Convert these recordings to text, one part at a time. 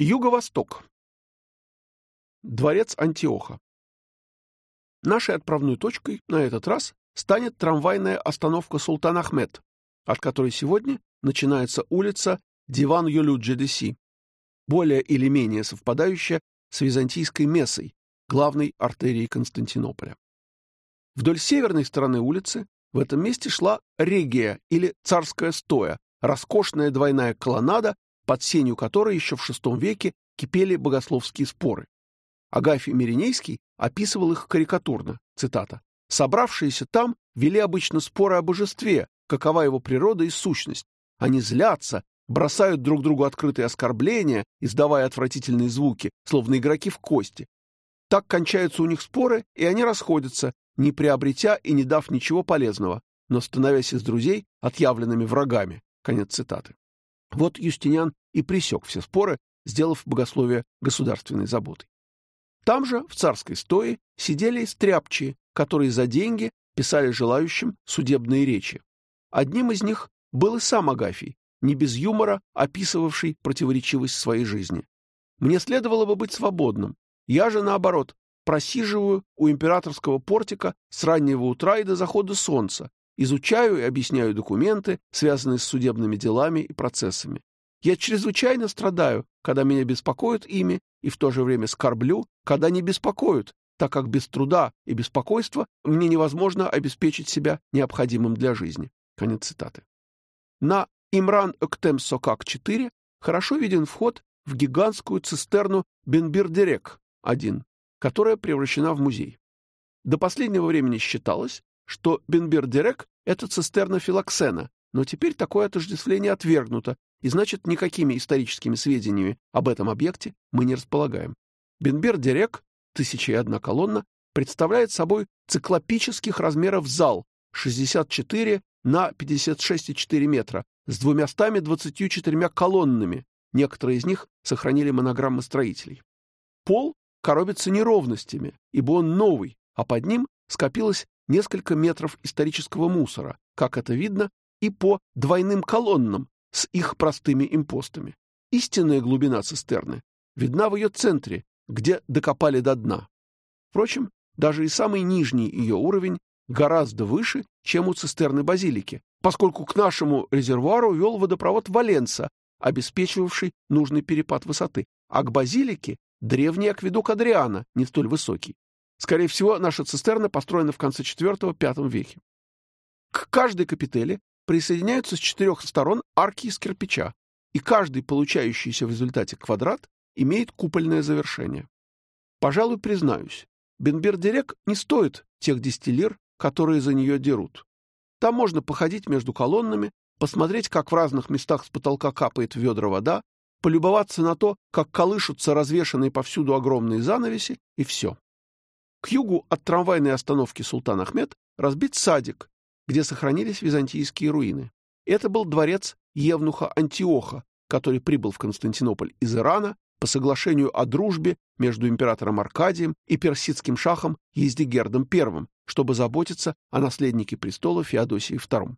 Юго-Восток. Дворец Антиоха. Нашей отправной точкой на этот раз станет трамвайная остановка Султан Ахмед, от которой сегодня начинается улица Диван Юлюджи-Деси, более или менее совпадающая с византийской Мессой, главной артерией Константинополя. Вдоль северной стороны улицы в этом месте шла регия или царская стоя, роскошная двойная колоннада под сенью которой еще в VI веке кипели богословские споры. Агафий Миринейский описывал их карикатурно, цитата, «Собравшиеся там вели обычно споры о божестве, какова его природа и сущность. Они злятся, бросают друг другу открытые оскорбления, издавая отвратительные звуки, словно игроки в кости. Так кончаются у них споры, и они расходятся, не приобретя и не дав ничего полезного, но становясь из друзей отъявленными врагами». Конец цитаты. Вот Юстиниан и пресек все споры, сделав богословие государственной заботой. Там же, в царской стое, сидели стряпчие, которые за деньги писали желающим судебные речи. Одним из них был и сам Агафий, не без юмора описывавший противоречивость своей жизни. Мне следовало бы быть свободным. Я же, наоборот, просиживаю у императорского портика с раннего утра и до захода солнца, изучаю и объясняю документы, связанные с судебными делами и процессами. Я чрезвычайно страдаю, когда меня беспокоят ими, и в то же время скорблю, когда не беспокоят, так как без труда и беспокойства мне невозможно обеспечить себя необходимым для жизни. Конец цитаты. На Имран Октем Сокак 4 хорошо виден вход в гигантскую цистерну Бенбир-Дерек 1, которая превращена в музей. До последнего времени считалось, что Бенбир-Дерек — это цистерна Филоксена, но теперь такое отождествление отвергнуто, и значит, никакими историческими сведениями об этом объекте мы не располагаем. Бенбер-Дерек, тысяча и одна колонна, представляет собой циклопических размеров зал 64 на 56,4 метра с 224 колоннами, некоторые из них сохранили монограммы строителей. Пол коробится неровностями, ибо он новый, а под ним скопилось несколько метров исторического мусора, как это видно и по двойным колоннам с их простыми импостами. Истинная глубина цистерны видна в ее центре, где докопали до дна. Впрочем, даже и самый нижний ее уровень гораздо выше, чем у цистерны базилики, поскольку к нашему резервуару вел водопровод Валенса, обеспечивавший нужный перепад высоты, а к базилике — древний акведук Адриана, не столь высокий. Скорее всего, наша цистерна построена в конце IV-V веке. К каждой капители присоединяются с четырех сторон арки из кирпича, и каждый получающийся в результате квадрат имеет купольное завершение. Пожалуй, признаюсь, Бенбер-Дерек не стоит тех десяти которые за нее дерут. Там можно походить между колоннами, посмотреть, как в разных местах с потолка капает ведра вода, полюбоваться на то, как колышутся развешанные повсюду огромные занавеси, и все. К югу от трамвайной остановки Султан Ахмед разбит садик, где сохранились византийские руины. Это был дворец Евнуха Антиоха, который прибыл в Константинополь из Ирана по соглашению о дружбе между императором Аркадием и персидским шахом Ездигердом I, чтобы заботиться о наследнике престола Феодосии II.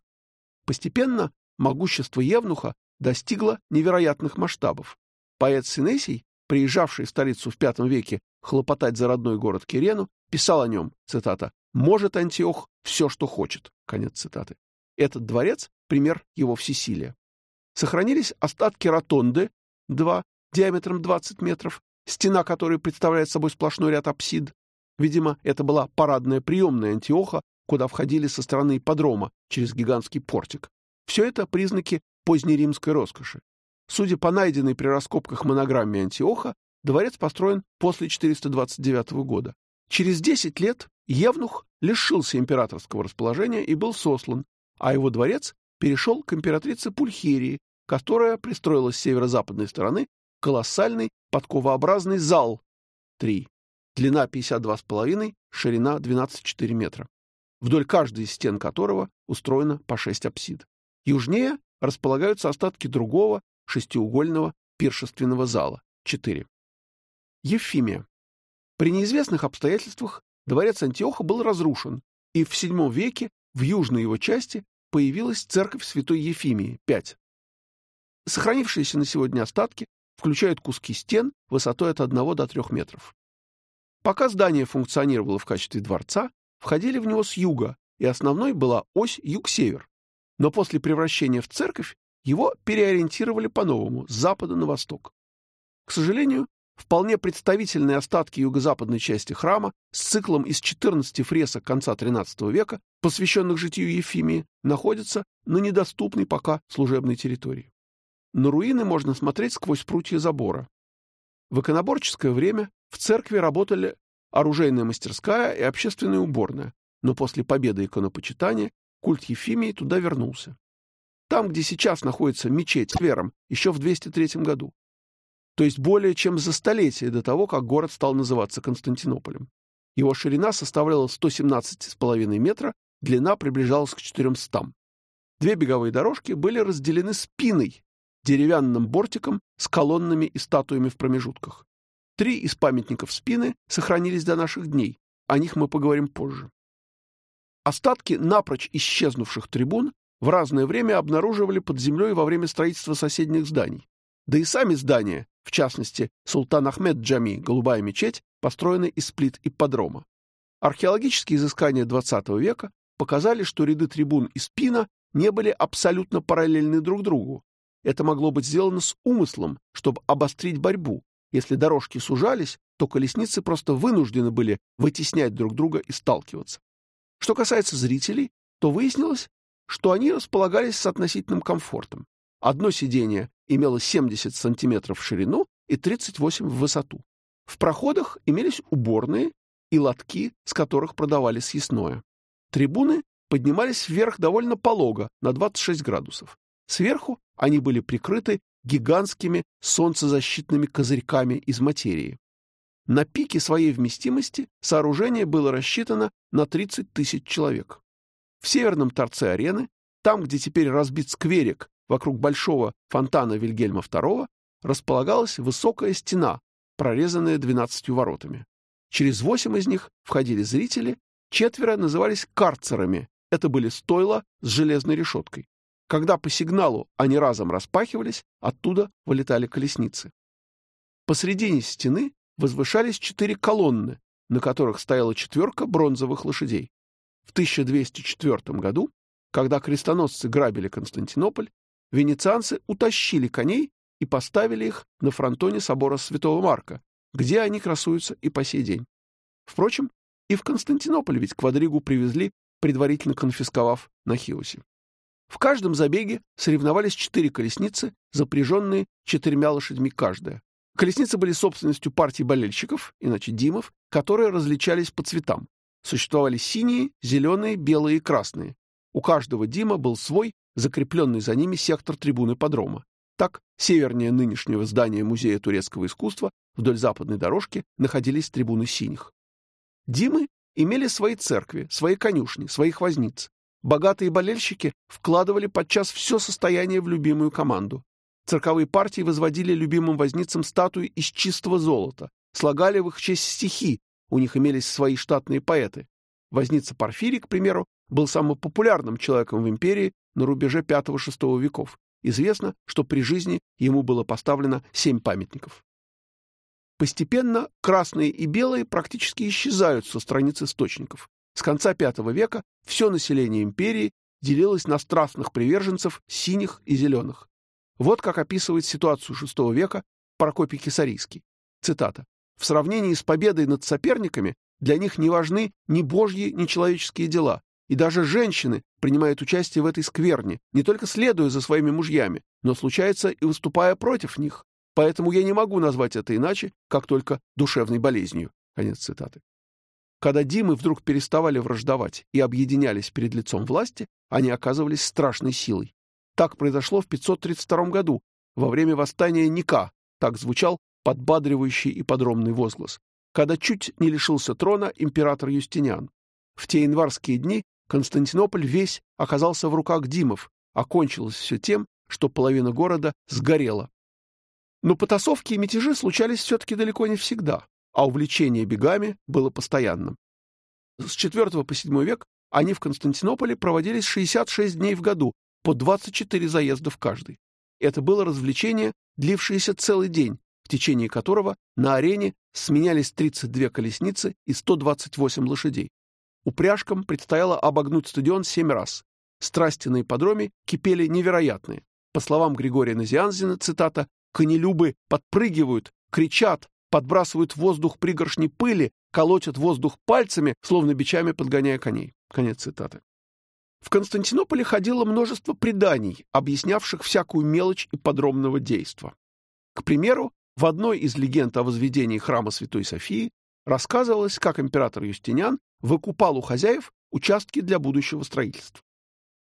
Постепенно могущество Евнуха достигло невероятных масштабов. Поэт Синесий, приезжавший в столицу в V веке хлопотать за родной город Кирену, писал о нем, цитата, «Может Антиох все, что хочет». Конец цитаты. Этот дворец — пример его всесилия. Сохранились остатки ротонды, 2, диаметром 20 метров, стена которой представляет собой сплошной ряд апсид. Видимо, это была парадная приемная Антиоха, куда входили со стороны ипподрома через гигантский портик. Все это признаки позднеримской роскоши. Судя по найденной при раскопках монограмме Антиоха, дворец построен после 429 года. Через 10 лет Евнух лишился императорского расположения и был сослан, а его дворец перешел к императрице Пульхерии, которая пристроила с северо-западной стороны колоссальный подковообразный зал 3, длина 52,5, ширина 12,4 метра, вдоль каждой из стен которого устроено по 6 апсид. Южнее располагаются остатки другого шестиугольного пиршественного зала 4. Ефимия. При неизвестных обстоятельствах дворец Антиоха был разрушен, и в VII веке в южной его части появилась церковь святой Ефимии, 5. Сохранившиеся на сегодня остатки включают куски стен высотой от 1 до 3 метров. Пока здание функционировало в качестве дворца, входили в него с юга, и основной была ось юг-север. Но после превращения в церковь его переориентировали по-новому, с запада на восток. К сожалению, вполне представительные остатки юго-западной части храма с циклом из 14 фресок конца XIII века, посвященных житию Ефимии, находятся на недоступной пока служебной территории. На руины можно смотреть сквозь прутья забора. В иконоборческое время в церкви работали оружейная мастерская и общественная уборная, но после победы иконопочитания культ Ефимии туда вернулся. Там, где сейчас находится мечеть с вером, еще в 203 году. То есть более чем за столетие до того, как город стал называться Константинополем. Его ширина составляла 117,5 метра, длина приближалась к 400. Две беговые дорожки были разделены спиной, деревянным бортиком с колоннами и статуями в промежутках. Три из памятников спины сохранились до наших дней, о них мы поговорим позже. Остатки напрочь исчезнувших трибун в разное время обнаруживали под землей во время строительства соседних зданий. Да и сами здания, в частности, Султан Ахмед Джами, голубая мечеть, построены из плит ипподрома. Археологические изыскания XX века показали, что ряды трибун и спина не были абсолютно параллельны друг другу. Это могло быть сделано с умыслом, чтобы обострить борьбу. Если дорожки сужались, то колесницы просто вынуждены были вытеснять друг друга и сталкиваться. Что касается зрителей, то выяснилось, что они располагались с относительным комфортом. Одно сиденье имело 70 сантиметров в ширину и 38 в высоту. В проходах имелись уборные и лотки, с которых продавали съестное. Трибуны поднимались вверх довольно полого, на 26 градусов. Сверху они были прикрыты гигантскими солнцезащитными козырьками из материи. На пике своей вместимости сооружение было рассчитано на 30 тысяч человек. В северном торце арены, там, где теперь разбит скверик вокруг большого фонтана Вильгельма II, располагалась высокая стена, прорезанная двенадцатью воротами. Через восемь из них входили зрители, четверо назывались карцерами, это были стойла с железной решеткой. Когда по сигналу они разом распахивались, оттуда вылетали колесницы. Посредине стены возвышались четыре колонны, на которых стояла четверка бронзовых лошадей. В 1204 году, когда крестоносцы грабили Константинополь, венецианцы утащили коней и поставили их на фронтоне собора Святого Марка, где они красуются и по сей день. Впрочем, и в Константинополь ведь квадригу привезли, предварительно конфисковав на Хиосе. В каждом забеге соревновались четыре колесницы, запряженные четырьмя лошадьми каждая. Колесницы были собственностью партии болельщиков, иначе Димов, которые различались по цветам. Существовали синие, зеленые, белые и красные. У каждого Дима был свой, закрепленный за ними сектор трибуны подрома. Так, севернее нынешнего здания Музея турецкого искусства вдоль западной дорожки находились трибуны синих. Димы имели свои церкви, свои конюшни, своих возниц. Богатые болельщики вкладывали подчас все состояние в любимую команду. Цирковые партии возводили любимым возницам статуи из чистого золота, слагали в их честь стихи, у них имелись свои штатные поэты. Возница Порфирий, к примеру, был самым популярным человеком в империи на рубеже V-VI веков. Известно, что при жизни ему было поставлено семь памятников. Постепенно красные и белые практически исчезают со страниц источников. С конца V века все население империи делилось на страстных приверженцев синих и зеленых. Вот как описывает ситуацию VI века Прокопий Кисарийский. Цитата. «В сравнении с победой над соперниками для них не важны ни божьи, ни человеческие дела, и даже женщины принимают участие в этой скверне, не только следуя за своими мужьями, но случается и выступая против них. Поэтому я не могу назвать это иначе, как только душевной болезнью». Конец цитаты. Когда Димы вдруг переставали враждовать и объединялись перед лицом власти, они оказывались страшной силой. Так произошло в 532 году, во время восстания Ника, так звучал подбадривающий и подробный возглас, когда чуть не лишился трона император Юстиниан. В те январские дни Константинополь весь оказался в руках Димов, а кончилось все тем, что половина города сгорела. Но потасовки и мятежи случались все-таки далеко не всегда, а увлечение бегами было постоянным. С IV по VII век они в Константинополе проводились 66 дней в году, по 24 заезда в каждый. Это было развлечение длившееся целый день, в течение которого на арене сменялись 32 колесницы и 128 лошадей. Упряжкам предстояло обогнуть стадион семь раз. Страсти на ипподроме кипели невероятные. По словам Григория Назианзина, цитата, «конелюбы подпрыгивают, кричат, подбрасывают в воздух пригоршни пыли, колотят воздух пальцами, словно бичами подгоняя коней». Конец цитаты. В Константинополе ходило множество преданий, объяснявших всякую мелочь и подробного действа. К примеру, в одной из легенд о возведении храма Святой Софии рассказывалось, как император Юстиниан выкупал у хозяев участки для будущего строительства.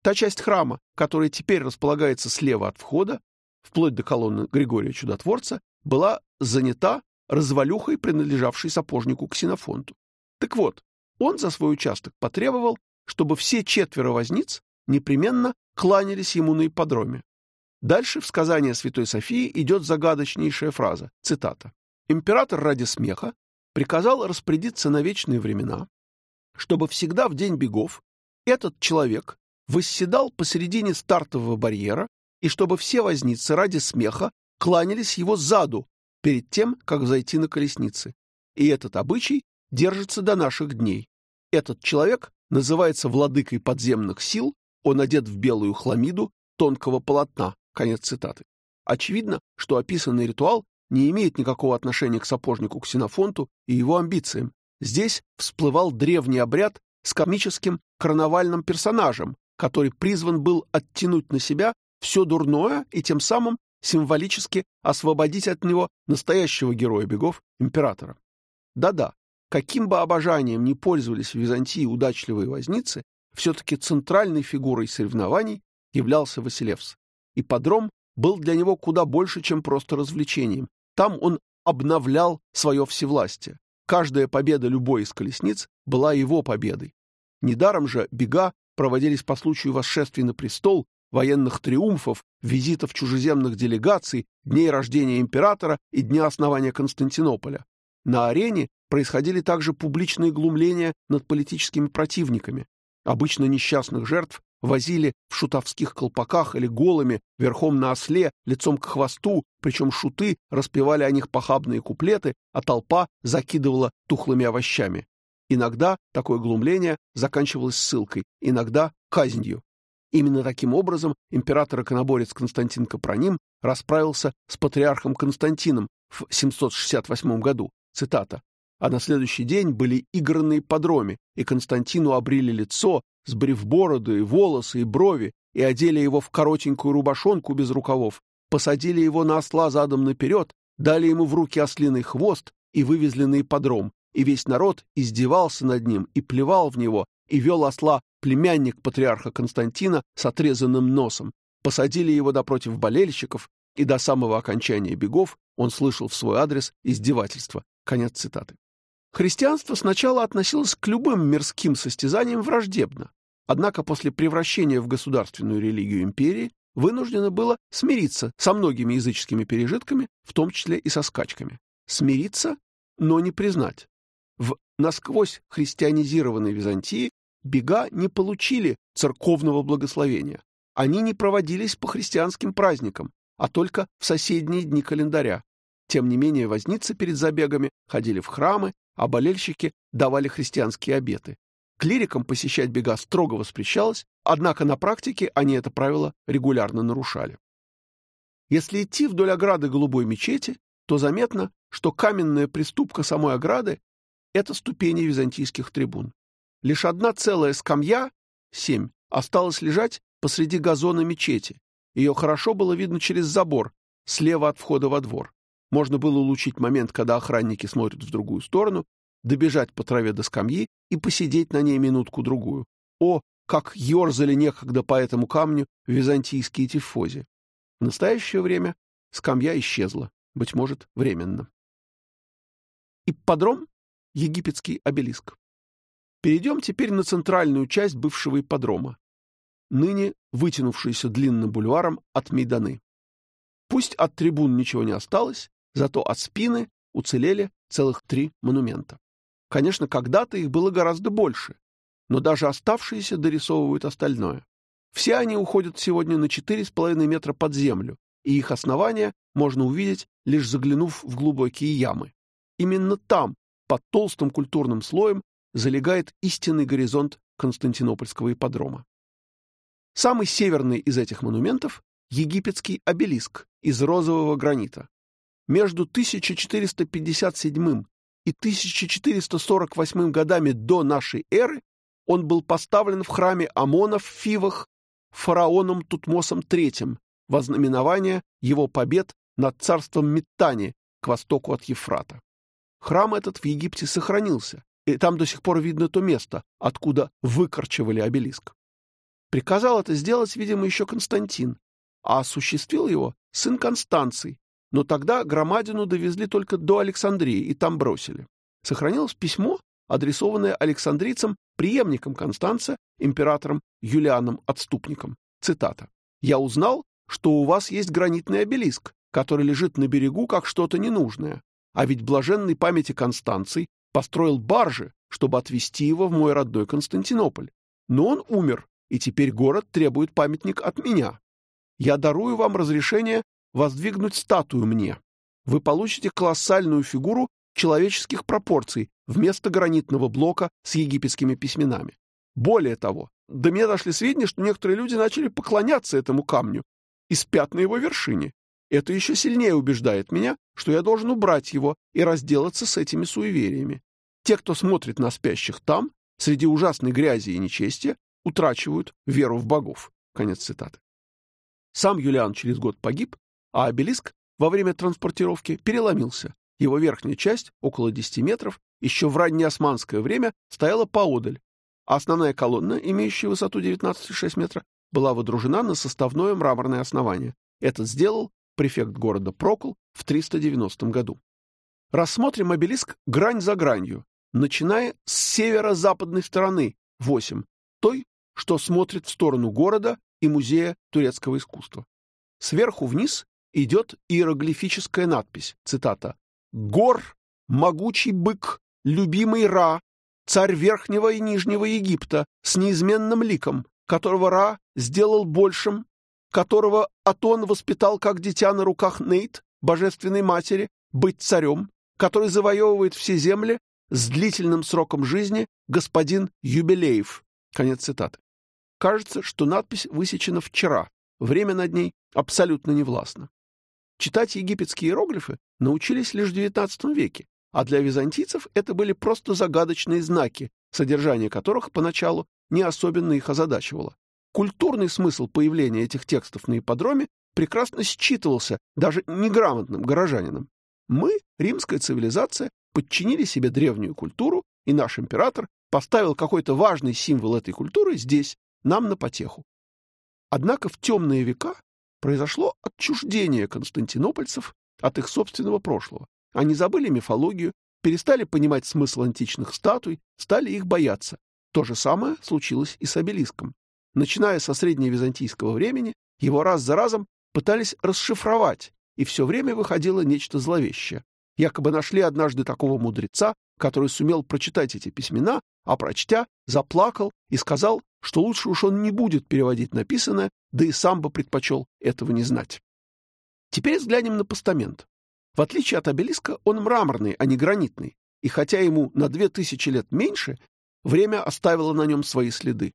Та часть храма, которая теперь располагается слева от входа, вплоть до колонны Григория Чудотворца, была занята развалюхой, принадлежавшей сапожнику Ксенофонту. Так вот, он за свой участок потребовал, чтобы все четверо возниц непременно кланялись ему на ипподроме. Дальше в сказании Святой Софии идет загадочнейшая фраза, цитата. «Император ради смеха приказал распорядиться на вечные времена, чтобы всегда в день бегов этот человек восседал посередине стартового барьера и чтобы все возницы ради смеха кланялись его заду перед тем, как взойти на колесницы. И этот обычай держится до наших дней. Этот человек называется владыкой подземных сил, он одет в белую хламиду тонкого полотна. Конец цитаты. Очевидно, что описанный ритуал не имеет никакого отношения к сапожнику Ксенофонту и его амбициям. Здесь всплывал древний обряд с комическим карнавальным персонажем, который призван был оттянуть на себя все дурное и тем самым символически освободить от него настоящего героя бегов, императора. Да-да, каким бы обожанием ни пользовались в Византии удачливые возницы, все-таки центральной фигурой соревнований являлся Василевс. И подром был для него куда больше, чем просто развлечением. Там он обновлял свое всевластие. Каждая победа любой из колесниц была его победой. Недаром же бега проводились по случаю восшествия на престол, военных триумфов, визитов чужеземных делегаций, дней рождения императора и дня основания Константинополя. На арене происходили также публичные глумления над политическими противниками. Обычно несчастных жертв возили в шутовских колпаках или голыми, верхом на осле, лицом к хвосту, причем шуты распевали о них похабные куплеты, а толпа закидывала тухлыми овощами. Иногда такое глумление заканчивалось ссылкой, иногда казнью. Именно таким образом император-иконоборец Константин Капроним расправился с патриархом Константином в 768 году. Цитата. «А на следующий день были игранные подроме, и Константину обрили лицо, сбрив бороду и волосы и брови, и одели его в коротенькую рубашонку без рукавов, посадили его на осла задом наперед, дали ему в руки ослиный хвост и вывезли на ипподром, и весь народ издевался над ним и плевал в него, и вел осла племянник патриарха Константина с отрезанным носом. Посадили его напротив болельщиков, и до самого окончания бегов он слышал в свой адрес издевательства. Конец цитаты. Христианство сначала относилось к любым мирским состязаниям враждебно, однако после превращения в государственную религию империи вынуждено было смириться со многими языческими пережитками, в том числе и со скачками. Смириться, но не признать. В насквозь христианизированной Византии бега не получили церковного благословения. Они не проводились по христианским праздникам, а только в соседние дни календаря. Тем не менее, возницы перед забегами ходили в храмы, а болельщики давали христианские обеты. Клирикам посещать бега строго воспрещалось, однако на практике они это правило регулярно нарушали. Если идти вдоль ограды голубой мечети, то заметно, что каменная приступка самой ограды — это ступени византийских трибун. Лишь одна целая скамья, семь, осталась лежать посреди газона мечети. Ее хорошо было видно через забор, слева от входа во двор. Можно было улучшить момент, когда охранники смотрят в другую сторону, добежать по траве до скамьи и посидеть на ней минутку-другую. О, как ерзали некогда по этому камню византийские тифози! В настоящее время скамья исчезла, быть может, временно. Ипподром — египетский обелиск. Перейдем теперь на центральную часть бывшего ипподрома, ныне вытянувшуюся длинным бульваром от Мейданы. Пусть от трибун ничего не осталось, Зато от спины уцелели целых три монумента. Конечно, когда-то их было гораздо больше, но даже оставшиеся дорисовывают остальное. Все они уходят сегодня на 4,5 метра под землю, и их основания можно увидеть, лишь заглянув в глубокие ямы. Именно там, под толстым культурным слоем, залегает истинный горизонт Константинопольского ипподрома. Самый северный из этих монументов – египетский обелиск из розового гранита. Между 1457 и 1448 годами до нашей эры он был поставлен в храме Амона в Фивах фараоном Тутмосом III во знаменование его побед над царством Миттани к востоку от Ефрата. Храм этот в Египте сохранился, и там до сих пор видно то место, откуда выкорчевали обелиск. Приказал это сделать, видимо, еще Константин, а осуществил его сын Констанций, но тогда громадину довезли только до Александрии и там бросили. Сохранилось письмо, адресованное александрийцам, преемником Констанца, императором Юлианом Отступником. Цитата. «Я узнал, что у вас есть гранитный обелиск, который лежит на берегу как что-то ненужное, а ведь блаженной памяти Констанций построил баржи, чтобы отвезти его в мой родной Константинополь. Но он умер, и теперь город требует памятник от меня. Я дарую вам разрешение воздвигнуть статую мне. Вы получите колоссальную фигуру человеческих пропорций вместо гранитного блока с египетскими письменами. Более того, до меня дошли сведения, что некоторые люди начали поклоняться этому камню и спят на его вершине. Это еще сильнее убеждает меня, что я должен убрать его и разделаться с этими суевериями. Те, кто смотрит на спящих там, среди ужасной грязи и нечестия, утрачивают веру в богов. Конец цитаты. Сам Юлиан через год погиб, а обелиск во время транспортировки переломился. Его верхняя часть, около 10 метров, еще в раннеосманское время стояла поодаль, а основная колонна, имеющая высоту 19,6 метра, была водружена на составное мраморное основание. Это сделал префект города Прокол в 390 году. Рассмотрим обелиск грань за гранью, начиная с северо-западной стороны, 8, той, что смотрит в сторону города и музея турецкого искусства. Сверху вниз идет иероглифическая надпись, цитата, «Гор, могучий бык, любимый Ра, царь Верхнего и Нижнего Египта, с неизменным ликом, которого Ра сделал большим, которого Атон воспитал как дитя на руках Нейт, божественной матери, быть царем, который завоевывает все земли с длительным сроком жизни господин Юбилеев». Конец цитаты. Кажется, что надпись высечена вчера, время над ней абсолютно невластно. Читать египетские иероглифы научились лишь в XIX веке, а для византийцев это были просто загадочные знаки, содержание которых поначалу не особенно их озадачивало. Культурный смысл появления этих текстов на ипподроме прекрасно считывался даже неграмотным горожанином. Мы, римская цивилизация, подчинили себе древнюю культуру, и наш император поставил какой-то важный символ этой культуры здесь, нам на потеху. Однако в темные века произошло отчуждение константинопольцев от их собственного прошлого. Они забыли мифологию, перестали понимать смысл античных статуй, стали их бояться. То же самое случилось и с обелиском. Начиная со средневизантийского времени, его раз за разом пытались расшифровать, и все время выходило нечто зловещее. Якобы нашли однажды такого мудреца, который сумел прочитать эти письмена, а прочтя, заплакал и сказал, что лучше уж он не будет переводить написанное, да и сам бы предпочел этого не знать. Теперь взглянем на постамент. В отличие от обелиска, он мраморный, а не гранитный, и хотя ему на две тысячи лет меньше, время оставило на нем свои следы.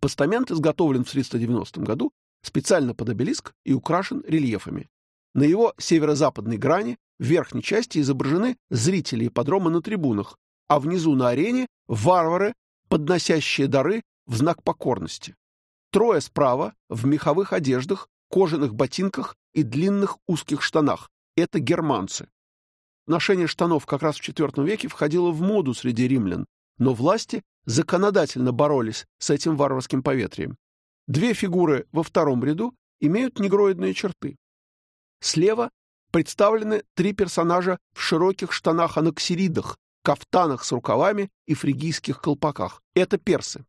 Постамент изготовлен в 390 году специально под обелиск и украшен рельефами. На его северо-западной грани в верхней части изображены зрители ипподрома на трибунах, а внизу на арене — варвары, подносящие дары в знак покорности. Трое справа в меховых одеждах, кожаных ботинках и длинных узких штанах. Это германцы. Ношение штанов как раз в IV веке входило в моду среди римлян, но власти законодательно боролись с этим варварским поветрием. Две фигуры во втором ряду имеют негроидные черты. Слева представлены три персонажа в широких штанах-анаксиридах, кафтанах с рукавами и фригийских колпаках. Это персы.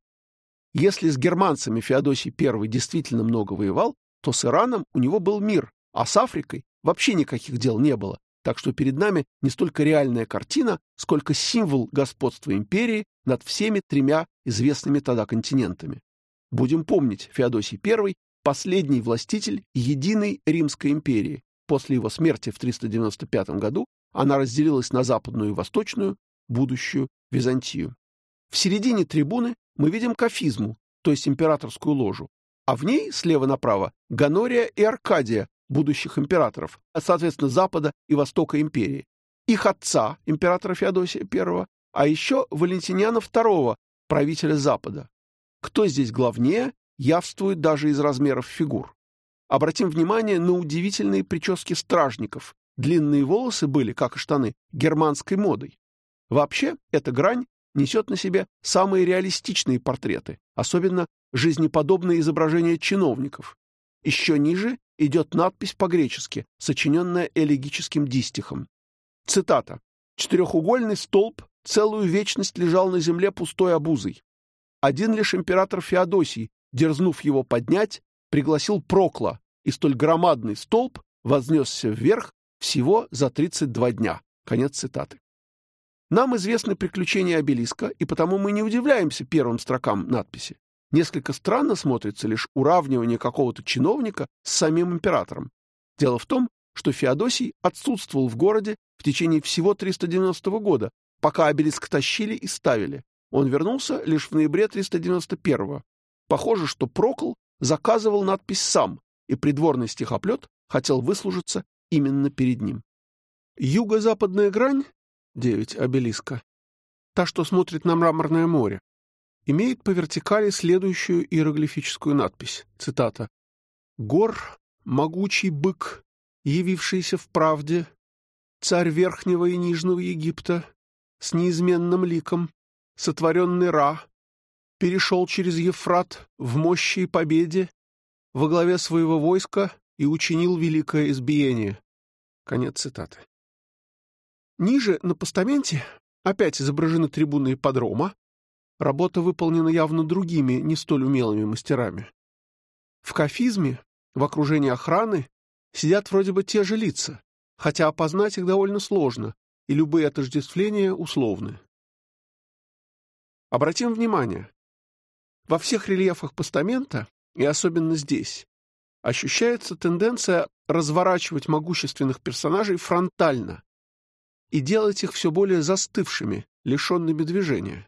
Если с германцами Феодосий I действительно много воевал, то с Ираном у него был мир, а с Африкой вообще никаких дел не было. Так что перед нами не столько реальная картина, сколько символ господства империи над всеми тремя известными тогда континентами. Будем помнить, Феодосий I – последний властитель единой Римской империи, После его смерти в 395 году она разделилась на западную и восточную, будущую Византию. В середине трибуны мы видим кафизму, то есть императорскую ложу, а в ней слева направо Ганория и Аркадия, будущих императоров, а, соответственно, Запада и Востока империи, их отца, императора Феодосия I, а еще Валентиниана II, правителя Запада. Кто здесь главнее, явствует даже из размеров фигур. Обратим внимание на удивительные прически стражников. Длинные волосы были, как и штаны, германской модой. Вообще, эта грань несет на себе самые реалистичные портреты, особенно жизнеподобные изображения чиновников. Еще ниже идет надпись по-гречески, сочиненная элегическим дистихом. Цитата. «Четырехугольный столб целую вечность лежал на земле пустой обузой. Один лишь император Феодосий, дерзнув его поднять, пригласил Прокла, и столь громадный столб вознесся вверх всего за 32 дня». Конец цитаты. Нам известны приключения обелиска, и потому мы не удивляемся первым строкам надписи. Несколько странно смотрится лишь уравнивание какого-то чиновника с самим императором. Дело в том, что Феодосий отсутствовал в городе в течение всего 390 года, пока обелиск тащили и ставили. Он вернулся лишь в ноябре 391 -го. Похоже, что Прокл заказывал надпись сам, и придворный стихоплет хотел выслужиться именно перед ним. Юго-западная грань, 9 обелиска, та, что смотрит на мраморное море, имеет по вертикали следующую иероглифическую надпись, цитата, «Гор, могучий бык, явившийся в правде, царь Верхнего и Нижнего Египта, с неизменным ликом, сотворенный Ра, перешел через Ефрат в мощи и победе во главе своего войска и учинил великое избиение». Конец цитаты. Ниже на постаменте опять изображены трибуны ипподрома, Работа выполнена явно другими, не столь умелыми мастерами. В кафизме, в окружении охраны, сидят вроде бы те же лица, хотя опознать их довольно сложно, и любые отождествления условны. Обратим внимание, во всех рельефах постамента, и особенно здесь, ощущается тенденция разворачивать могущественных персонажей фронтально и делать их все более застывшими, лишенными движения.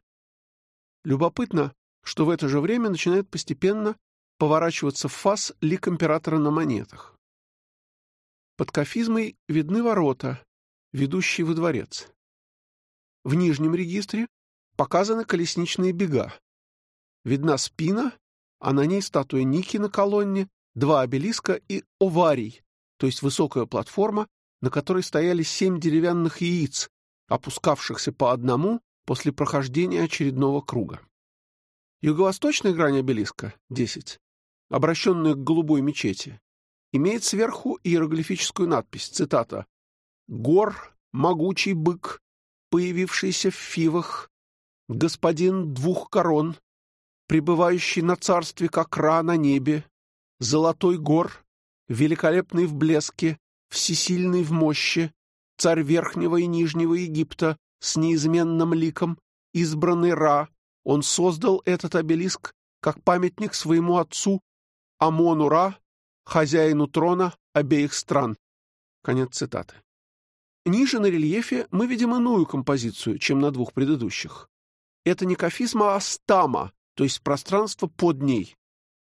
Любопытно, что в это же время начинает постепенно поворачиваться в фас лик императора на монетах. Под кафизмой видны ворота, ведущие во дворец. В нижнем регистре показаны колесничные бега. Видна спина, а на ней статуя Ники на колонне, два обелиска и оварий, то есть высокая платформа, на которой стояли семь деревянных яиц, опускавшихся по одному после прохождения очередного круга. Юго-восточная грань обелиска, 10, обращенная к голубой мечети, имеет сверху иероглифическую надпись, цитата, «Гор, могучий бык, появившийся в фивах, господин двух корон, пребывающий на царстве, как ра на небе, золотой гор, великолепный в блеске, всесильный в мощи, царь Верхнего и Нижнего Египта, с неизменным ликом, избранный Ра, он создал этот обелиск как памятник своему отцу Амону-Ра, хозяину трона обеих стран. Конец цитаты. Ниже на рельефе мы видим иную композицию, чем на двух предыдущих. Это не кафизма, а стама, то есть пространство под ней.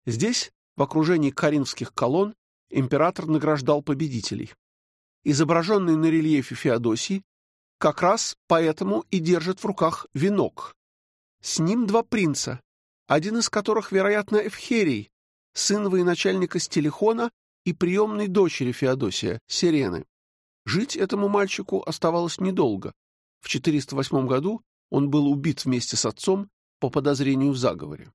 Здесь, в окружении коринфских колонн, император награждал победителей. Изображенный на рельефе Феодосий как раз поэтому и держит в руках венок. С ним два принца, один из которых, вероятно, Эвхерий, сын военачальника Стелихона и приемной дочери Феодосия, Сирены. Жить этому мальчику оставалось недолго. В 408 году он был убит вместе с отцом по подозрению в заговоре.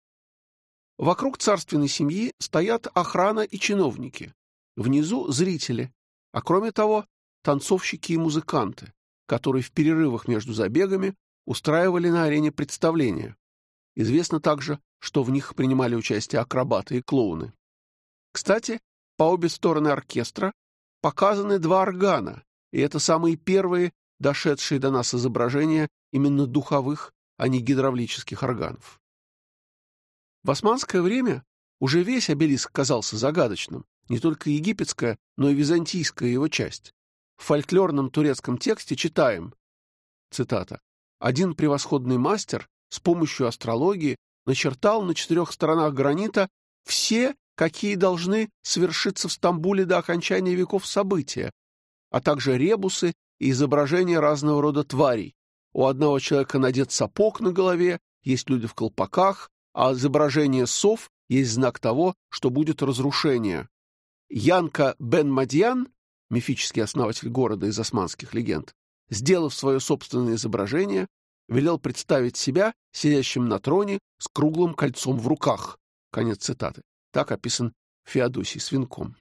Вокруг царственной семьи стоят охрана и чиновники. Внизу зрители, а кроме того, танцовщики и музыканты которые в перерывах между забегами устраивали на арене представления. Известно также, что в них принимали участие акробаты и клоуны. Кстати, по обе стороны оркестра показаны два органа, и это самые первые, дошедшие до нас изображения именно духовых, а не гидравлических органов. В османское время уже весь обелиск казался загадочным, не только египетская, но и византийская его часть. В фольклорном турецком тексте читаем, цитата, «Один превосходный мастер с помощью астрологии начертал на четырех сторонах гранита все, какие должны свершиться в Стамбуле до окончания веков события, а также ребусы и изображения разного рода тварей. У одного человека надет сапог на голове, есть люди в колпаках, а изображение сов есть знак того, что будет разрушение. Янка бен Мадьян, мифический основатель города из османских легенд, сделав свое собственное изображение, велел представить себя сидящим на троне с круглым кольцом в руках. Конец цитаты. Так описан Феодосий с венком.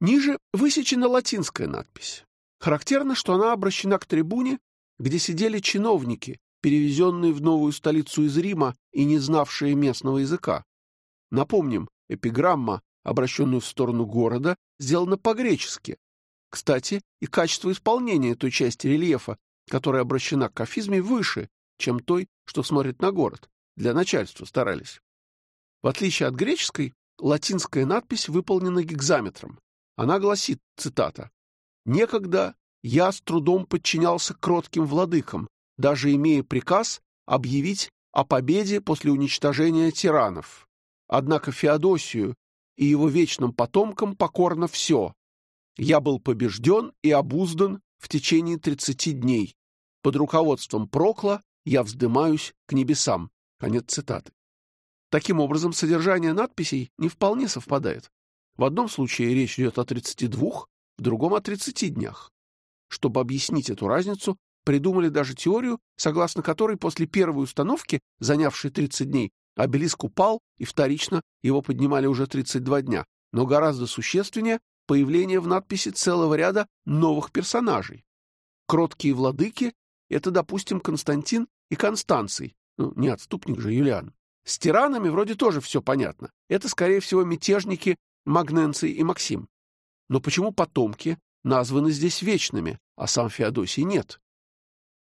Ниже высечена латинская надпись. Характерно, что она обращена к трибуне, где сидели чиновники, перевезенные в новую столицу из Рима и не знавшие местного языка. Напомним, эпиграмма, обращенная в сторону города, сделана по-гречески. Кстати, и качество исполнения той части рельефа, которая обращена к афизме, выше, чем той, что смотрит на город. Для начальства старались. В отличие от греческой, латинская надпись выполнена гекзаметром. Она гласит, цитата, «Некогда я с трудом подчинялся кротким владыкам, даже имея приказ объявить о победе после уничтожения тиранов. Однако Феодосию и его вечным потомкам покорно все. Я был побежден и обуздан в течение тридцати дней. Под руководством Прокла я вздымаюсь к небесам. Конец цитаты. Таким образом, содержание надписей не вполне совпадает. В одном случае речь идет о 32, в другом о 30 днях. Чтобы объяснить эту разницу, придумали даже теорию, согласно которой после первой установки, занявшей 30 дней, обелиск упал, и вторично его поднимали уже 32 дня. Но гораздо существеннее появление в надписи целого ряда новых персонажей. Кроткие владыки — это, допустим, Константин и Констанций, ну, не отступник же Юлиан. С тиранами вроде тоже все понятно. Это, скорее всего, мятежники Магненций и Максим. Но почему потомки названы здесь вечными, а сам Феодосий нет?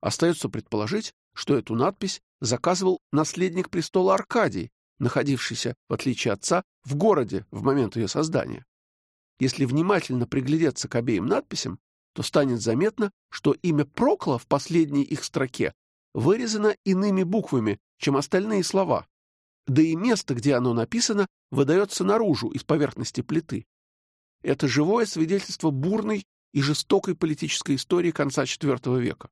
Остается предположить, что эту надпись заказывал наследник престола Аркадий, находившийся, в отличие отца, в городе в момент ее создания. Если внимательно приглядеться к обеим надписям, то станет заметно, что имя Прокла в последней их строке вырезано иными буквами, чем остальные слова, да и место, где оно написано, выдается наружу из поверхности плиты. Это живое свидетельство бурной и жестокой политической истории конца IV века.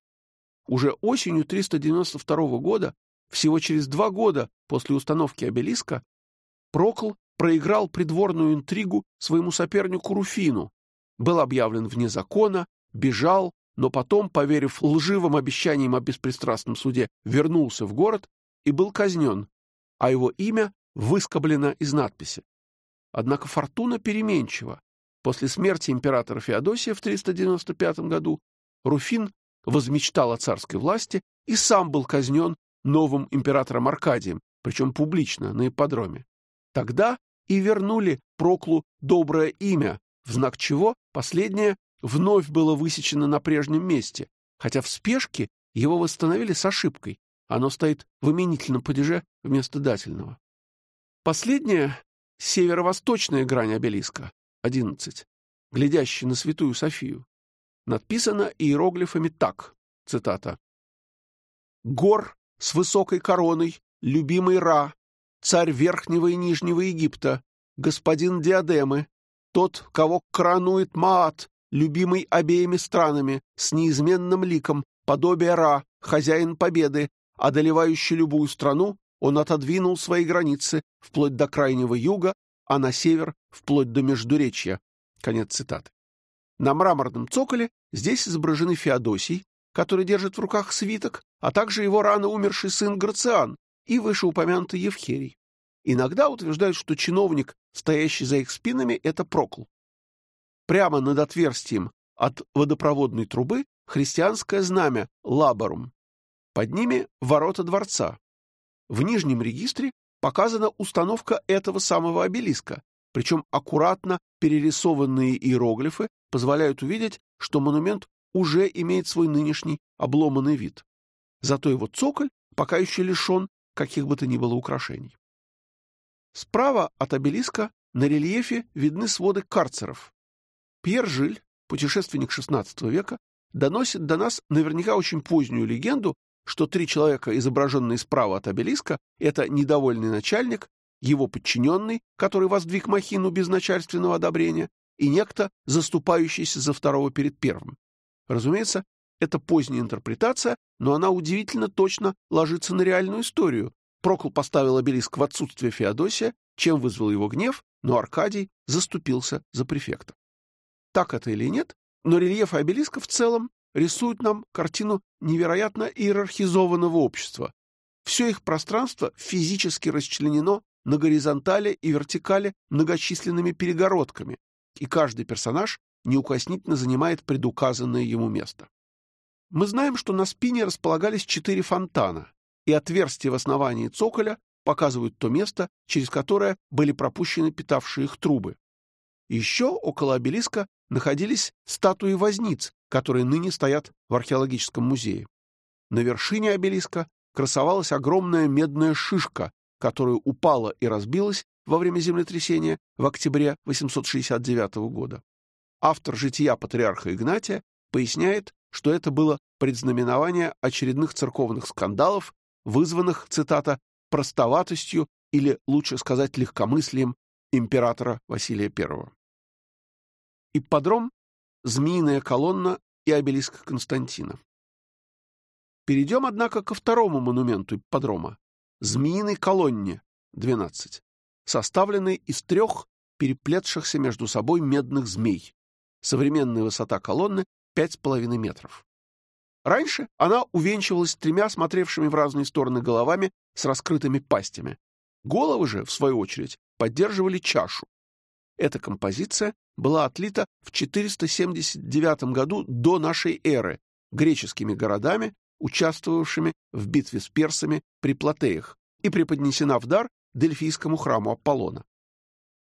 Уже осенью 392 года, всего через два года после установки обелиска, Прокл проиграл придворную интригу своему сопернику Руфину, был объявлен вне закона, бежал, но потом, поверив лживым обещаниям о беспристрастном суде, вернулся в город и был казнен, а его имя выскоблено из надписи. Однако фортуна переменчива. После смерти императора Феодосия в 395 году Руфин возмечтал о царской власти и сам был казнен новым императором Аркадием, причем публично, на ипподроме. Тогда и вернули Проклу доброе имя, в знак чего последнее вновь было высечено на прежнем месте, хотя в спешке его восстановили с ошибкой. Оно стоит в именительном падеже вместо дательного. Последняя — северо-восточная грань обелиска, 11, глядящая на Святую Софию, надписано иероглифами так, цитата, «Гор с высокой короной, любимый Ра, царь Верхнего и Нижнего Египта, господин Диадемы, тот, кого коронует Маат, любимый обеими странами, с неизменным ликом, подобие Ра, хозяин победы, одолевающий любую страну, он отодвинул свои границы вплоть до крайнего юга, а на север — вплоть до Междуречья. Конец цитаты. На мраморном цоколе здесь изображены Феодосий, который держит в руках свиток, а также его рано умерший сын Грациан и вышеупомянутый Евхерий. Иногда утверждают, что чиновник, стоящий за их спинами, — это Прокл. Прямо над отверстием от водопроводной трубы христианское знамя Лаборум. Под ними ворота дворца. В нижнем регистре показана установка этого самого обелиска, причем аккуратно перерисованные иероглифы позволяют увидеть, что монумент уже имеет свой нынешний обломанный вид. Зато его цоколь пока еще лишен каких бы то ни было украшений. Справа от обелиска на рельефе видны своды карцеров. Пьер Жиль, путешественник XVI века, доносит до нас наверняка очень позднюю легенду, что три человека, изображенные справа от обелиска, это недовольный начальник, его подчиненный, который воздвиг махину без начальственного одобрения, и некто, заступающийся за второго перед первым. Разумеется, это поздняя интерпретация, но она удивительно точно ложится на реальную историю. Прокл поставил обелиск в отсутствие Феодосия, чем вызвал его гнев, но Аркадий заступился за префекта. Так это или нет, но рельефы обелиска в целом рисуют нам картину невероятно иерархизованного общества. Все их пространство физически расчленено на горизонтали и вертикали многочисленными перегородками, и каждый персонаж неукоснительно занимает предуказанное ему место. Мы знаем, что на спине располагались четыре фонтана, и отверстия в основании цоколя показывают то место, через которое были пропущены питавшие их трубы. Еще около обелиска находились статуи возниц, которые ныне стоят в археологическом музее. На вершине обелиска красовалась огромная медная шишка, которая упала и разбилась во время землетрясения в октябре 869 года. Автор «Жития патриарха Игнатия» поясняет, что это было предзнаменование очередных церковных скандалов, вызванных, цитата, простоватостью или, лучше сказать, легкомыслием императора Василия I. Ипподром, змеиная колонна и обелиск Константина. Перейдем, однако, ко второму монументу ипподрома — змеиной колонне, 12, составленной из трех переплетшихся между собой медных змей. Современная высота колонны — 5,5 метров. Раньше она увенчивалась тремя смотревшими в разные стороны головами с раскрытыми пастями. Головы же, в свою очередь, поддерживали чашу. Эта композиция была отлита в 479 году до нашей эры греческими городами, участвовавшими в битве с персами при Платеях, и преподнесена в дар Дельфийскому храму Аполлона.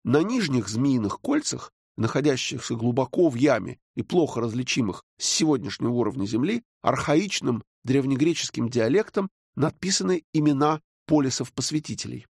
На нижних змеиных кольцах, находящихся глубоко в яме и плохо различимых с сегодняшнего уровня Земли, архаичным древнегреческим диалектом надписаны имена полисов-посвятителей.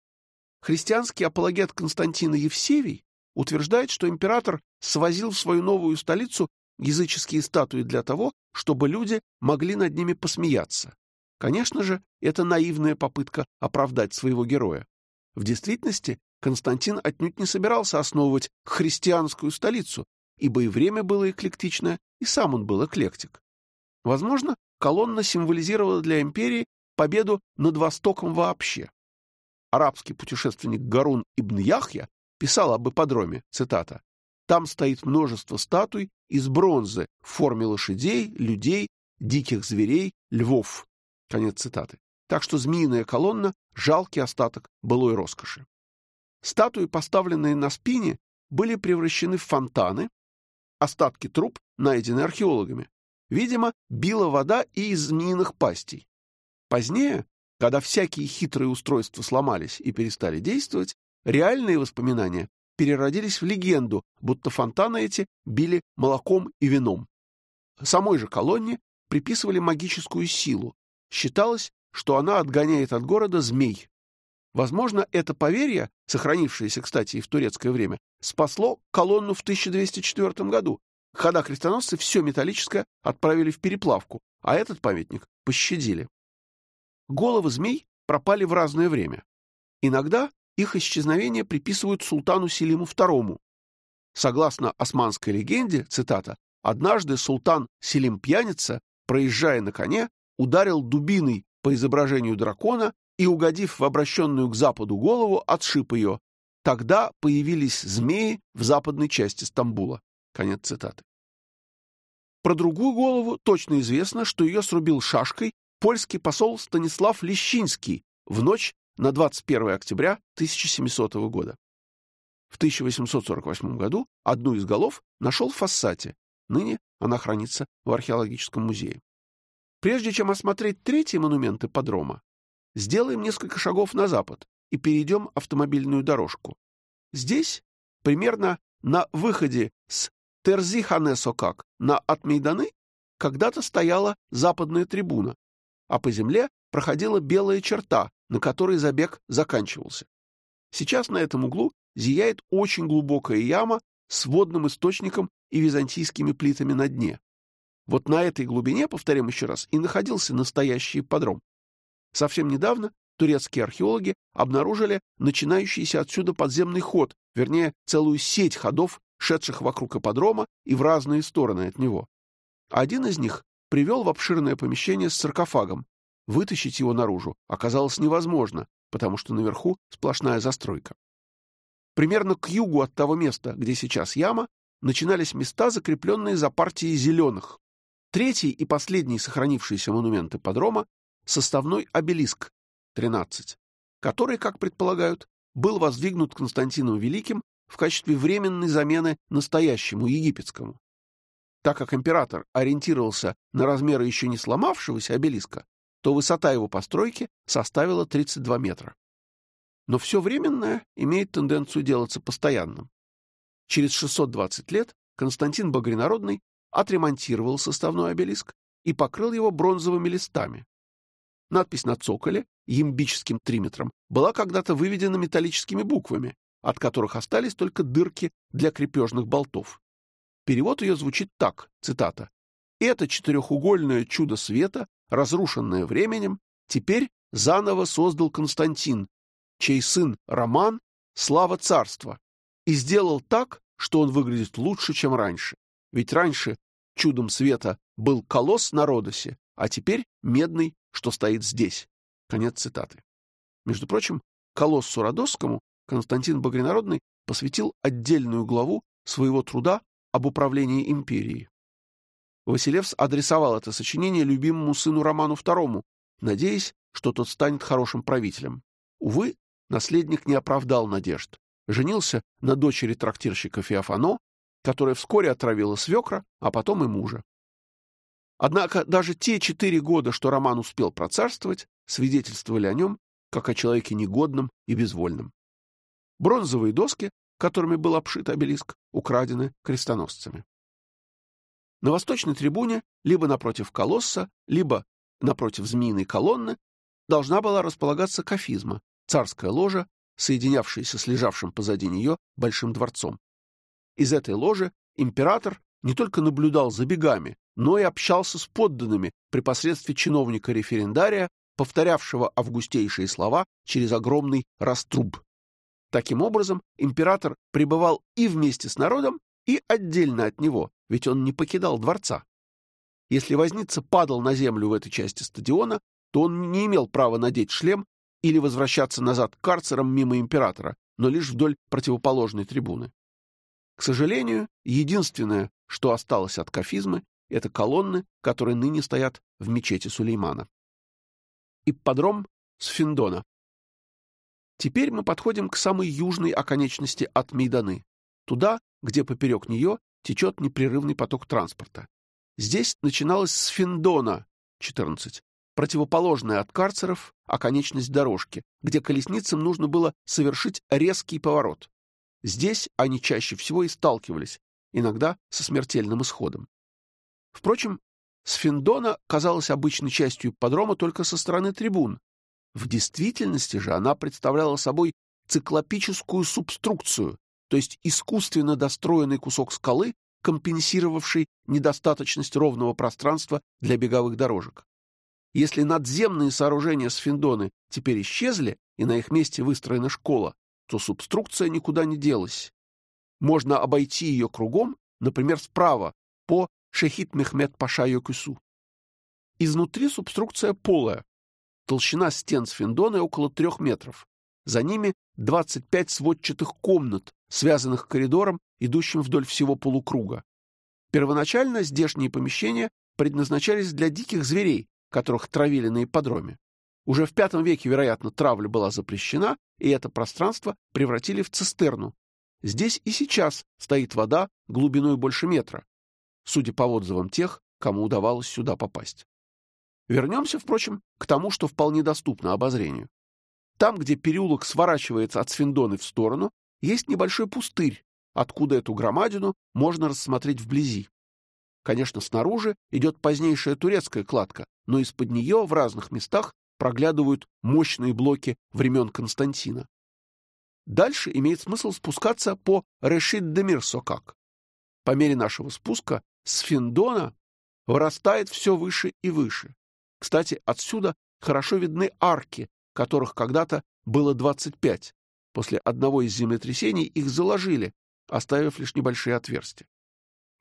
Христианский апологет Константина Евсевий утверждает, что император свозил в свою новую столицу языческие статуи для того, чтобы люди могли над ними посмеяться. Конечно же, это наивная попытка оправдать своего героя. В действительности Константин отнюдь не собирался основывать христианскую столицу, ибо и время было эклектичное, и сам он был эклектик. Возможно, колонна символизировала для империи победу над Востоком вообще. Арабский путешественник Гарун ибн Яхья писал об ипподроме, цитата, «Там стоит множество статуй из бронзы в форме лошадей, людей, диких зверей, львов». Конец цитаты. Так что змеиная колонна — жалкий остаток былой роскоши. Статуи, поставленные на спине, были превращены в фонтаны, остатки труб найдены археологами. Видимо, била вода и из змеиных пастей. Позднее, когда всякие хитрые устройства сломались и перестали действовать, реальные воспоминания переродились в легенду, будто фонтаны эти били молоком и вином. Самой же колонне приписывали магическую силу. Считалось, что она отгоняет от города змей. Возможно, это поверье, сохранившееся, кстати, и в турецкое время, спасло колонну в 1204 году, когда крестоносцы все металлическое отправили в переплавку, а этот памятник пощадили. Головы змей пропали в разное время. Иногда их исчезновение приписывают султану Селиму II. Согласно османской легенде, цитата, «однажды султан Селим Пьяница, проезжая на коне, ударил дубиной по изображению дракона и, угодив в обращенную к западу голову, отшиб ее. Тогда появились змеи в западной части Стамбула. Конец цитаты. Про другую голову точно известно, что ее срубил шашкой польский посол Станислав Лещинский в ночь на 21 октября 1700 года. В 1848 году одну из голов нашел в Фассате, ныне она хранится в археологическом музее. Прежде чем осмотреть третий монумент ипподрома, сделаем несколько шагов на запад и перейдем автомобильную дорожку. Здесь, примерно на выходе с Терзи-Хане-Сокак на Атмейданы, когда-то стояла западная трибуна, а по земле проходила белая черта, на которой забег заканчивался. Сейчас на этом углу зияет очень глубокая яма с водным источником и византийскими плитами на дне. Вот на этой глубине, повторим еще раз, и находился настоящий ипподром. Совсем недавно турецкие археологи обнаружили начинающийся отсюда подземный ход, вернее, целую сеть ходов, шедших вокруг ипподрома и в разные стороны от него. Один из них привел в обширное помещение с саркофагом. Вытащить его наружу оказалось невозможно, потому что наверху сплошная застройка. Примерно к югу от того места, где сейчас яма, начинались места, закрепленные за партией зеленых. Третий и последний сохранившийся монумент ипподрома — составной обелиск, 13, который, как предполагают, был воздвигнут Константином Великим в качестве временной замены настоящему египетскому. Так как император ориентировался на размеры еще не сломавшегося обелиска, то высота его постройки составила 32 метра. Но все временное имеет тенденцию делаться постоянным. Через 620 лет Константин Багринародный отремонтировал составной обелиск и покрыл его бронзовыми листами. Надпись на цоколе, ямбическим триметром, была когда-то выведена металлическими буквами, от которых остались только дырки для крепежных болтов. Перевод ее звучит так, цитата, «Это четырехугольное чудо света, разрушенное временем, теперь заново создал Константин, чей сын Роман — слава царства, и сделал так, что он выглядит лучше, чем раньше. Ведь раньше чудом света был колосс на Родосе, а теперь медный, что стоит здесь. Конец цитаты. Между прочим, колоссу Родосскому Константин Багринародный посвятил отдельную главу своего труда об управлении империей. Василевс адресовал это сочинение любимому сыну Роману II, надеясь, что тот станет хорошим правителем. Увы, наследник не оправдал надежд. Женился на дочери трактирщика Феофано, которая вскоре отравила свекра, а потом и мужа. Однако даже те четыре года, что Роман успел процарствовать, свидетельствовали о нем как о человеке негодном и безвольном. Бронзовые доски, которыми был обшит обелиск, украдены крестоносцами. На восточной трибуне, либо напротив колосса, либо напротив змеиной колонны, должна была располагаться кафизма, царская ложа, соединявшаяся с лежавшим позади нее большим дворцом. Из этой ложи император не только наблюдал за бегами, но и общался с подданными при посредстве чиновника-референдария, повторявшего августейшие слова через огромный раструб. Таким образом, император пребывал и вместе с народом, и отдельно от него, ведь он не покидал дворца. Если возница падал на землю в этой части стадиона, то он не имел права надеть шлем или возвращаться назад к карцерам мимо императора, но лишь вдоль противоположной трибуны. К сожалению, единственное, что осталось от кафизмы, это колонны, которые ныне стоят в мечети Сулеймана. Ипподром Сфиндона. Теперь мы подходим к самой южной оконечности от Мейданы, туда, где поперек нее течет непрерывный поток транспорта. Здесь начиналась Сфиндона, 14, противоположная от карцеров оконечность дорожки, где колесницам нужно было совершить резкий поворот. Здесь они чаще всего и сталкивались, иногда со смертельным исходом. Впрочем, Сфиндона казалась обычной частью ипподрома только со стороны трибун. В действительности же она представляла собой циклопическую субструкцию, то есть искусственно достроенный кусок скалы, компенсировавший недостаточность ровного пространства для беговых дорожек. Если надземные сооружения Сфиндоны теперь исчезли, и на их месте выстроена школа, то субструкция никуда не делась. Можно обойти ее кругом, например, справа, по Шехид Мехмед Паша Йокусу. Изнутри субструкция полая. Толщина стен Сфиндоны около трех метров. За ними 25 сводчатых комнат, связанных коридором, идущим вдоль всего полукруга. Первоначально здешние помещения предназначались для диких зверей, которых травили на ипподроме. Уже в V веке, вероятно, травля была запрещена, и это пространство превратили в цистерну. Здесь и сейчас стоит вода глубиной больше метра, судя по отзывам тех, кому удавалось сюда попасть. Вернемся, впрочем, к тому, что вполне доступно обозрению. Там, где переулок сворачивается от Свиндоны в сторону, есть небольшой пустырь, откуда эту громадину можно рассмотреть вблизи. Конечно, снаружи идет позднейшая турецкая кладка, но из-под нее в разных местах проглядывают мощные блоки времен Константина. дальше имеет смысл спускаться по Решит-Демир-Сокак. По мере нашего спуска с Финдона вырастает все выше и выше. Кстати, отсюда хорошо видны арки, которых когда-то было 25. После одного из землетрясений их заложили, оставив лишь небольшие отверстия.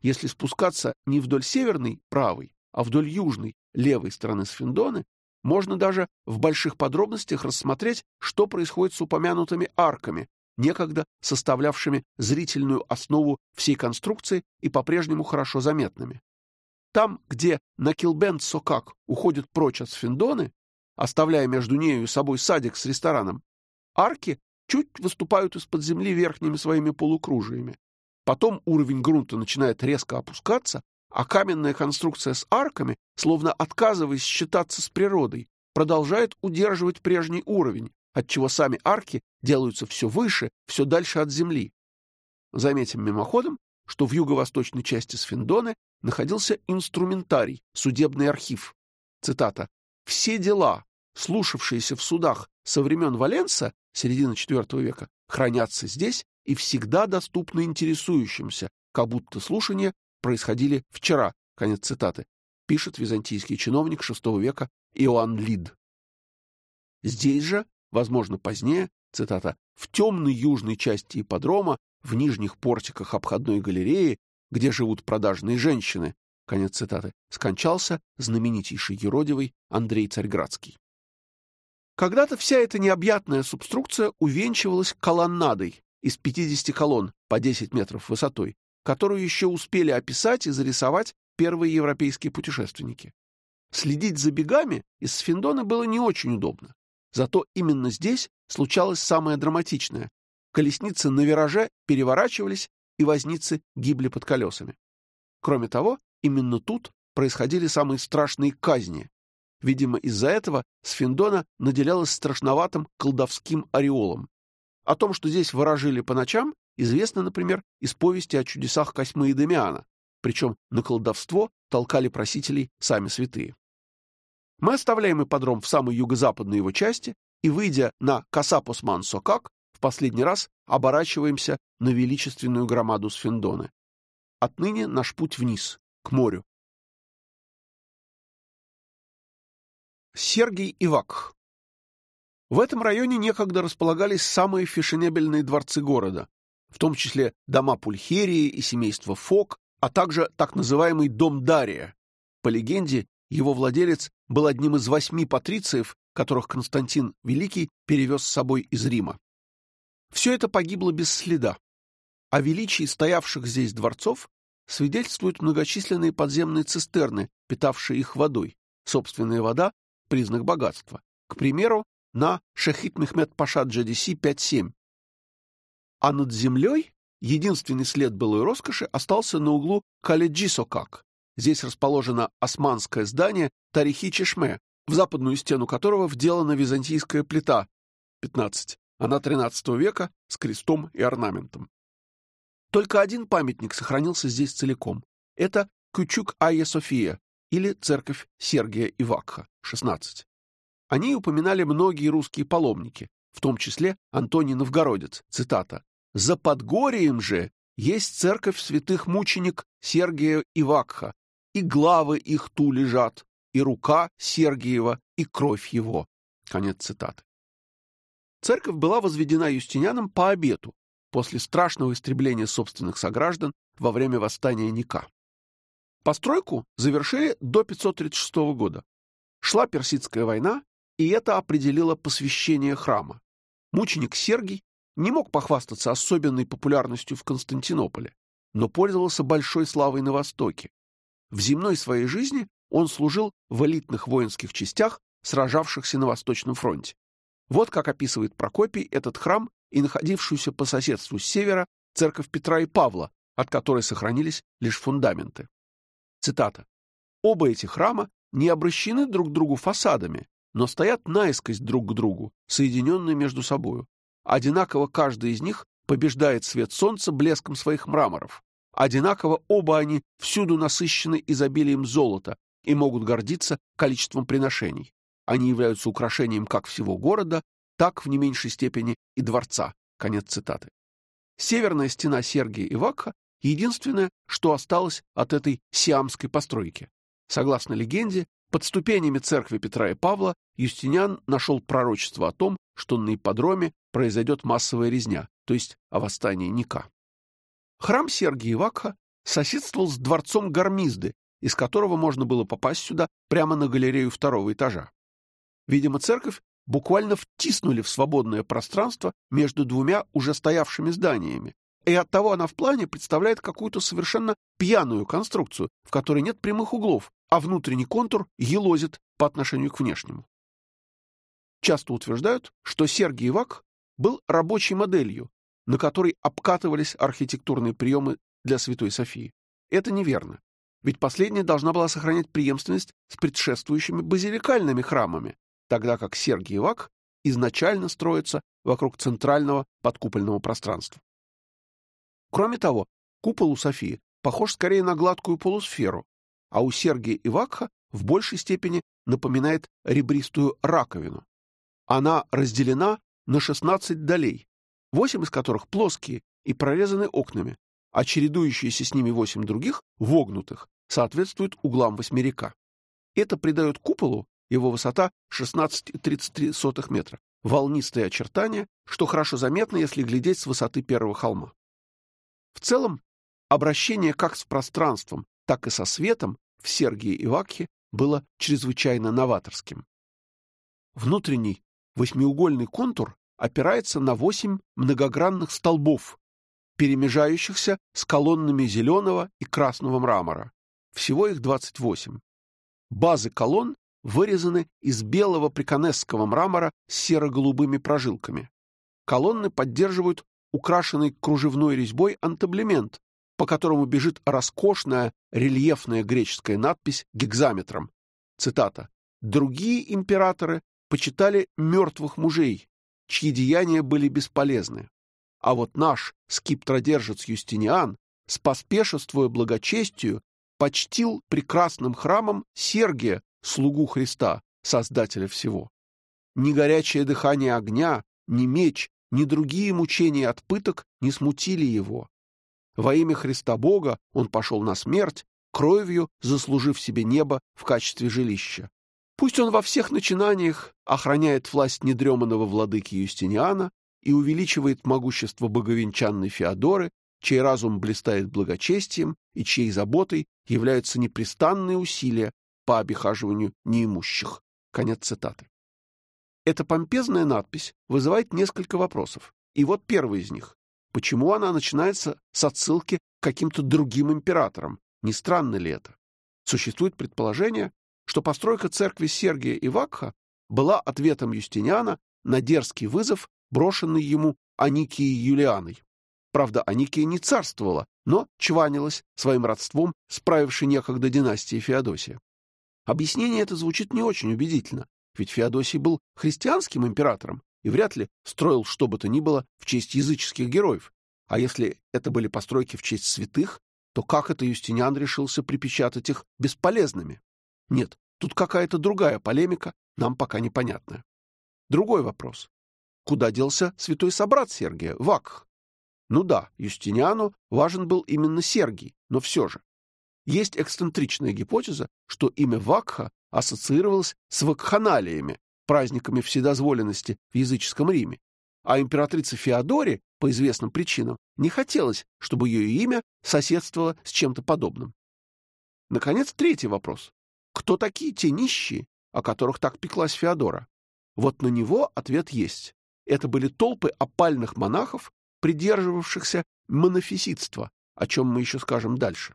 Если спускаться не вдоль северной, правой, а вдоль южной, левой стороны Сфиндоны, можно даже в больших подробностях рассмотреть, что происходит с упомянутыми арками, некогда составлявшими зрительную основу всей конструкции и по-прежнему хорошо заметными. Там, где на Килбенд-Сокак уходит прочь от Сфиндоны, оставляя между нею и собой садик с рестораном, арки чуть выступают из-под земли верхними своими полукружиями. Потом уровень грунта начинает резко опускаться, а каменная конструкция с арками, словно отказываясь считаться с природой, продолжает удерживать прежний уровень, отчего сами арки делаются все выше, все дальше от земли. Заметим мимоходом, что в юго-восточной части Сфиндоны находился инструментарий, судебный архив. Цитата. «Все дела, слушавшиеся в судах со времен Валенса, середины IV века, хранятся здесь и всегда доступны интересующимся, как будто слушания происходили вчера». Конец цитаты. Пишет византийский чиновник VI века Иоанн Лид. Здесь же, возможно, позднее, цитата, в темной южной части ипподрома, в нижних портиках обходной галереи, где живут продажные женщины, конец цитаты, скончался знаменитейший юродивый Андрей Царьградский. Когда-то вся эта необъятная субструкция увенчивалась колоннадой из 50 колонн по 10 метров высотой, которую еще успели описать и зарисовать первые европейские путешественники. Следить за бегами из Сфиндона было не очень удобно. Зато именно здесь случалось самое драматичное. Колесницы на вираже переворачивались, и возницы гибли под колесами. Кроме того, именно тут происходили самые страшные казни. Видимо, из-за этого Сфиндона наделялась страшноватым колдовским ореолом. О том, что здесь ворожили по ночам, известно, например, из повести о чудесах Косьмы и Дамиана, причем на колдовство толкали просителей сами святые. Мы оставляем ипподром в самой юго-западной его части и, выйдя на Касапосман-Сокак, в последний раз оборачиваемся на величественную громаду Сфиндоны. Отныне наш путь вниз, к морю. Сергий Ивак В этом районе некогда располагались самые фешенебельные дворцы города, в том числе дома Пульхерии и семейства Фок, а также так называемый дом Дария. По легенде, его владелец был одним из восьми патрициев, которых Константин Великий перевез с собой из Рима. Все это погибло без следа. О величии стоявших здесь дворцов свидетельствуют многочисленные подземные цистерны, питавшие их водой. Собственная вода — признак богатства. К примеру, на Шахид Мехмед Паша Джадиси 5.7. А над землей единственный след былой роскоши остался на углу Каледжисокак, Здесь расположено османское здание Тарихи Чешме, в западную стену которого вделана византийская плита 15, она 13 века с крестом и орнаментом. Только один памятник сохранился здесь целиком. Это Кючук Айя София или церковь Сергия Ивакха 16. О ней упоминали многие русские паломники, в том числе Антоний Новгородец, цитата. «За Подгорием же есть церковь святых мученик Сергия Ивакха, и главы их ту лежат, и рука Сергиева, и кровь его». Конец цитаты. Церковь была возведена Юстинианом по обету после страшного истребления собственных сограждан во время восстания Ника. Постройку завершили до 536 года. Шла Персидская война, и это определило посвящение храма. Мученик Сергий не мог похвастаться особенной популярностью в Константинополе, но пользовался большой славой на Востоке, в земной своей жизни он служил в элитных воинских частях, сражавшихся на Восточном фронте. Вот как описывает Прокопий этот храм и находившуюся по соседству с севера церковь Петра и Павла, от которой сохранились лишь фундаменты. Цитата. «Оба эти храма не обращены друг к другу фасадами, но стоят наискось друг к другу, соединенные между собою. Одинаково каждый из них побеждает свет солнца блеском своих мраморов. Одинаково оба они всюду насыщены изобилием золота и могут гордиться количеством приношений. Они являются украшением как всего города, так в не меньшей степени и дворца. Конец цитаты. Северная стена Сергия и Вакха — единственное, что осталось от этой сиамской постройки. Согласно легенде, под ступенями церкви Петра и Павла Юстиниан нашел пророчество о том, что на ипподроме произойдет массовая резня, то есть о восстании Ника. Храм Сергия Вакха соседствовал с дворцом Гармизды, из которого можно было попасть сюда прямо на галерею второго этажа. Видимо, церковь буквально втиснули в свободное пространство между двумя уже стоявшими зданиями, и оттого она в плане представляет какую-то совершенно пьяную конструкцию, в которой нет прямых углов, а внутренний контур елозит по отношению к внешнему. Часто утверждают, что Сергий Вак был рабочей моделью, на которой обкатывались архитектурные приемы для Святой Софии. Это неверно, ведь последняя должна была сохранять преемственность с предшествующими базиликальными храмами, тогда как Сергий Вак изначально строится вокруг центрального подкупольного пространства. Кроме того, купол у Софии похож скорее на гладкую полусферу, а у Сергия и Вакха в большей степени напоминает ребристую раковину. Она разделена на 16 долей, 8 из которых плоские и прорезаны окнами, а чередующиеся с ними 8 других, вогнутых, соответствуют углам восьмерика. Это придает куполу его высота 16,33 метра. Волнистые очертания, что хорошо заметно, если глядеть с высоты первого холма. В целом, обращение как с пространством, так и со светом в Сергии и Вакхе было чрезвычайно новаторским. Внутренний восьмиугольный контур опирается на восемь многогранных столбов, перемежающихся с колоннами зеленого и красного мрамора. Всего их 28. Базы колонн вырезаны из белого приконесского мрамора с серо-голубыми прожилками. Колонны поддерживают украшенный кружевной резьбой антаблемент, по которому бежит роскошная рельефная греческая надпись гекзаметром. Цитата. «Другие императоры почитали мертвых мужей, чьи деяния были бесполезны. А вот наш скиптродержец Юстиниан, споспешествуя благочестию, почтил прекрасным храмом Сергия, слугу Христа, Создателя всего. Ни горячее дыхание огня, ни меч, ни другие мучения от пыток не смутили его. Во имя Христа Бога он пошел на смерть, кровью заслужив себе небо в качестве жилища. Пусть он во всех начинаниях охраняет власть недреманного владыки Юстиниана и увеличивает могущество боговенчанной Феодоры, чей разум блистает благочестием и чьей заботой являются непрестанные усилия по обихаживанию неимущих. Конец цитаты. Эта помпезная надпись вызывает несколько вопросов. И вот первый из них. Почему она начинается с отсылки к каким-то другим императорам? Не странно ли это? Существует предположение, что постройка церкви Сергия и Вакха была ответом Юстиниана на дерзкий вызов, брошенный ему Аникией Юлианой. Правда, Аникия не царствовала, но чванилась своим родством с правившей некогда династией Феодосия. Объяснение это звучит не очень убедительно, ведь Феодосий был христианским императором и вряд ли строил что бы то ни было в честь языческих героев. А если это были постройки в честь святых, то как это Юстиниан решился припечатать их бесполезными? Нет, тут какая-то другая полемика, нам пока непонятная. Другой вопрос. Куда делся святой собрат Сергия, Вакх? Ну да, Юстиниану важен был именно Сергий, но все же. Есть эксцентричная гипотеза, что имя Вакха ассоциировалось с вакханалиями, праздниками вседозволенности в языческом Риме, а императрице Феодоре, по известным причинам, не хотелось, чтобы ее имя соседствовало с чем-то подобным. Наконец, третий вопрос. Кто такие те нищие, о которых так пеклась Феодора? Вот на него ответ есть. Это были толпы опальных монахов, придерживавшихся монофизитства, о чем мы еще скажем дальше.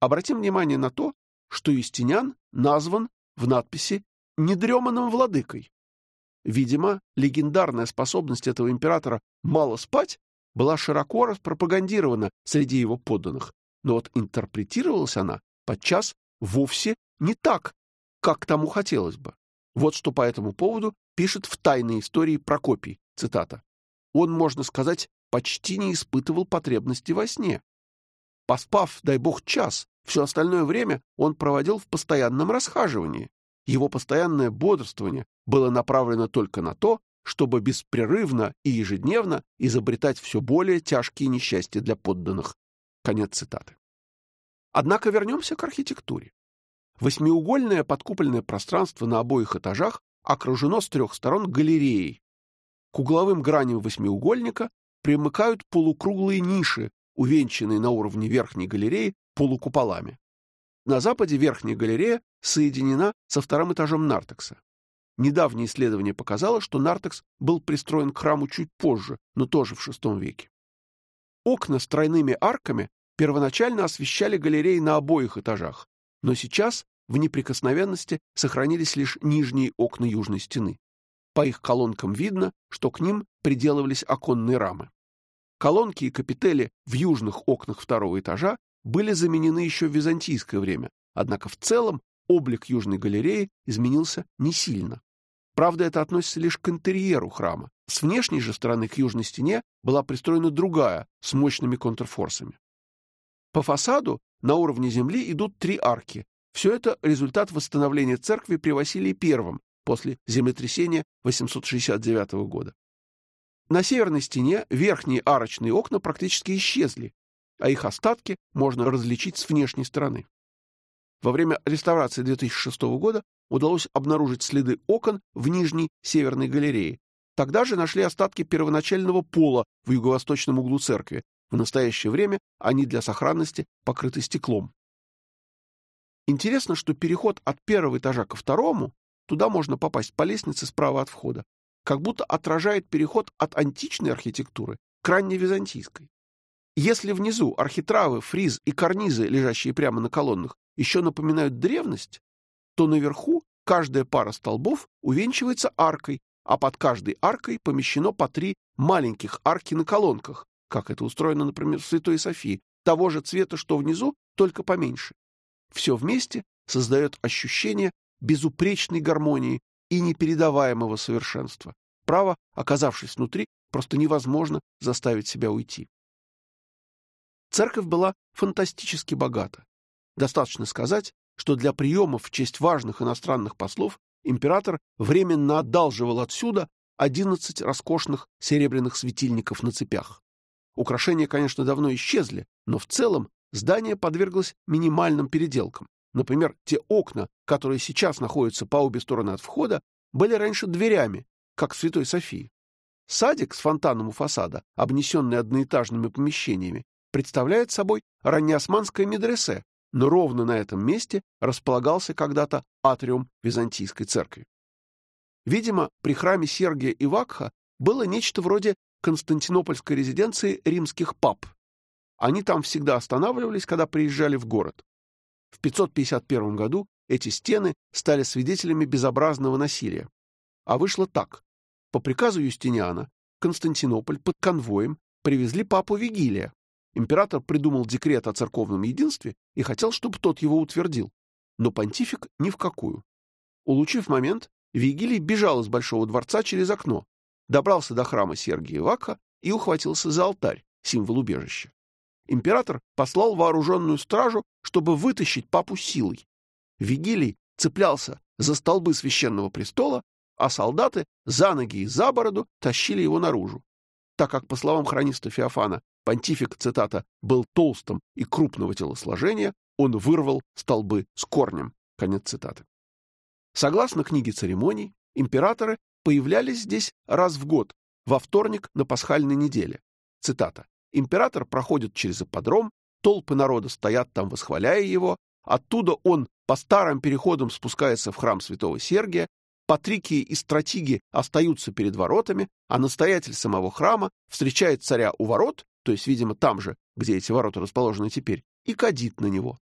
Обратим внимание на то, что Юстиниан назван в надписи недреманным владыкой. Видимо, легендарная способность этого императора мало спать была широко распропагандирована среди его подданных, но вот интерпретировалась она подчас вовсе не так, как тому хотелось бы. Вот что по этому поводу пишет в «Тайной истории» Прокопий, цитата. «Он, можно сказать, почти не испытывал потребности во сне. Поспав, дай бог, час, все остальное время он проводил в постоянном расхаживании. Его постоянное бодрствование было направлено только на то, чтобы беспрерывно и ежедневно изобретать все более тяжкие несчастья для подданных. Конец цитаты. Однако вернемся к архитектуре. Восьмиугольное подкупольное пространство на обоих этажах окружено с трех сторон галереей. К угловым граням восьмиугольника примыкают полукруглые ниши, увенчанные на уровне верхней галереи полукуполами. На западе верхняя галерея соединена со вторым этажом нартекса. Недавнее исследование показало, что нартекс был пристроен к храму чуть позже, но тоже в VI веке. Окна с тройными арками первоначально освещали галереи на обоих этажах, но сейчас в неприкосновенности сохранились лишь нижние окна южной стены. По их колонкам видно, что к ним приделывались оконные рамы. Колонки и капители в южных окнах второго этажа были заменены еще в византийское время, однако в целом облик южной галереи изменился не сильно. Правда, это относится лишь к интерьеру храма. С внешней же стороны к южной стене была пристроена другая, с мощными контрфорсами. По фасаду на уровне земли идут три арки. Все это результат восстановления церкви при Василии I после землетрясения 869 года. На северной стене верхние арочные окна практически исчезли, а их остатки можно различить с внешней стороны. Во время реставрации 2006 года удалось обнаружить следы окон в нижней северной галерее. Тогда же нашли остатки первоначального пола в юго-восточном углу церкви. В настоящее время они для сохранности покрыты стеклом. Интересно, что переход от первого этажа ко второму, туда можно попасть по лестнице справа от входа, как будто отражает переход от античной архитектуры к ранневизантийской. Если внизу архитравы, фриз и карнизы, лежащие прямо на колоннах, еще напоминают древность, то наверху каждая пара столбов увенчивается аркой, а под каждой аркой помещено по три маленьких арки на колонках, как это устроено, например, в Святой Софии, того же цвета, что внизу, только поменьше. Все вместе создает ощущение безупречной гармонии и непередаваемого совершенства. Право, оказавшись внутри, просто невозможно заставить себя уйти. Церковь была фантастически богата. Достаточно сказать, что для приемов в честь важных иностранных послов император временно одалживал отсюда 11 роскошных серебряных светильников на цепях. Украшения, конечно, давно исчезли, но в целом здание подверглось минимальным переделкам. Например, те окна, которые сейчас находятся по обе стороны от входа, были раньше дверями, как в Святой Софии. Садик с фонтаном у фасада, обнесенный одноэтажными помещениями, представляет собой раннеосманское медресе, но ровно на этом месте располагался когда-то атриум Византийской церкви. Видимо, при храме Сергия и Вакха было нечто вроде константинопольской резиденции римских пап. Они там всегда останавливались, когда приезжали в город. В 551 году эти стены стали свидетелями безобразного насилия. А вышло так. По приказу Юстиниана Константинополь под конвоем привезли папу Вигилия. Император придумал декрет о церковном единстве и хотел, чтобы тот его утвердил. Но понтифик ни в какую. Улучив момент, Вигилий бежал из Большого дворца через окно, добрался до храма Сергия Вакха и ухватился за алтарь, символ убежища император послал вооруженную стражу, чтобы вытащить папу силой. Вигилий цеплялся за столбы священного престола, а солдаты за ноги и за бороду тащили его наружу. Так как, по словам хрониста Феофана, понтифик, цитата, был толстым и крупного телосложения, он вырвал столбы с корнем. Конец цитаты. Согласно книге церемоний, императоры появлялись здесь раз в год, во вторник на пасхальной неделе. Цитата. Император проходит через ипподром, толпы народа стоят там, восхваляя его, оттуда он по старым переходам спускается в храм святого Сергия, патрикии и стратиги остаются перед воротами, а настоятель самого храма встречает царя у ворот, то есть, видимо, там же, где эти ворота расположены теперь, и кадит на него.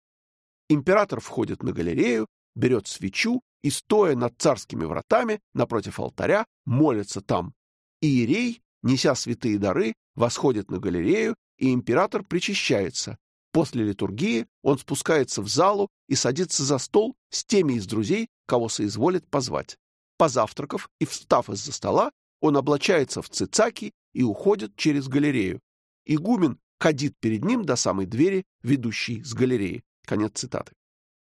Император входит на галерею, берет свечу и, стоя над царскими вратами, напротив алтаря, молится там. Иерей, неся святые дары, восходит на галерею, и император причащается. После литургии он спускается в залу и садится за стол с теми из друзей, кого соизволит позвать. Позавтракав и встав из-за стола, он облачается в цицаки и уходит через галерею. Игумен кадит перед ним до самой двери, ведущей с галереи. Конец цитаты.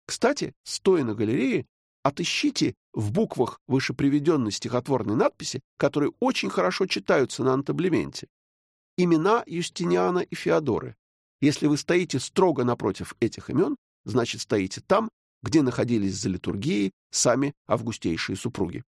Кстати, стоя на галерее, Отыщите в буквах вышеприведенной стихотворной надписи, которые очень хорошо читаются на антаблементе, имена Юстиниана и Феодоры. Если вы стоите строго напротив этих имен, значит, стоите там, где находились за литургией сами августейшие супруги.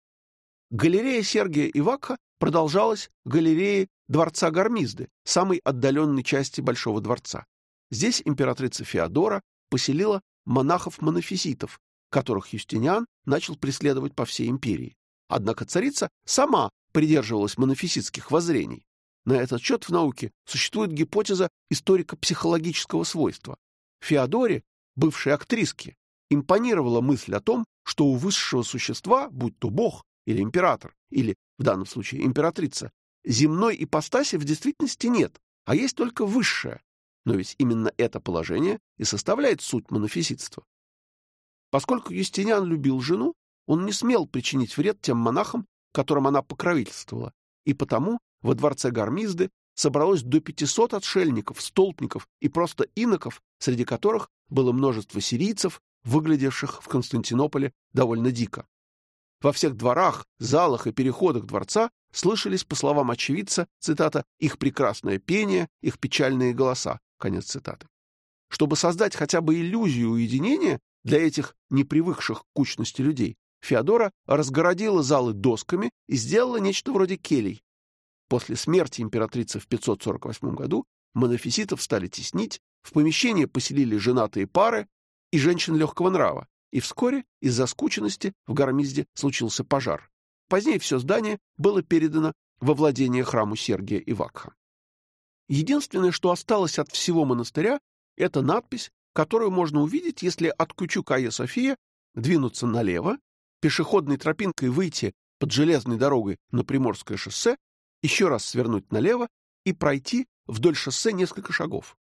Галерея Сергия Ивакха продолжалась галереей дворца Гармизды, самой отдаленной части Большого дворца. Здесь императрица Феодора поселила монахов-монофизитов, которых Юстиниан начал преследовать по всей империи. Однако царица сама придерживалась монофизитских воззрений. На этот счет в науке существует гипотеза историко-психологического свойства. Феодоре, бывшей актриске, импонировала мысль о том, что у высшего существа, будь то бог или император, или, в данном случае, императрица, земной ипостаси в действительности нет, а есть только высшее. Но ведь именно это положение и составляет суть монофизитства. Поскольку Юстиниан любил жену, он не смел причинить вред тем монахам, которым она покровительствовала, и потому во дворце Гармизды собралось до 500 отшельников, столпников и просто иноков, среди которых было множество сирийцев, выглядевших в Константинополе довольно дико. Во всех дворах, залах и переходах дворца слышались, по словам очевидца, цитата, «их прекрасное пение, их печальные голоса», конец цитаты. Чтобы создать хотя бы иллюзию уединения для этих непривыкших к кучности людей, Феодора разгородила залы досками и сделала нечто вроде келей. После смерти императрицы в 548 году монофиситов стали теснить, в помещение поселили женатые пары и женщин легкого нрава, и вскоре из-за скученности в Гармизде случился пожар. Позднее все здание было передано во владение храму Сергия и Вакха. Единственное, что осталось от всего монастыря, это надпись, которую можно увидеть, если от Кучука София двинуться налево, пешеходной тропинкой выйти под железной дорогой на Приморское шоссе, еще раз свернуть налево и пройти вдоль шоссе несколько шагов.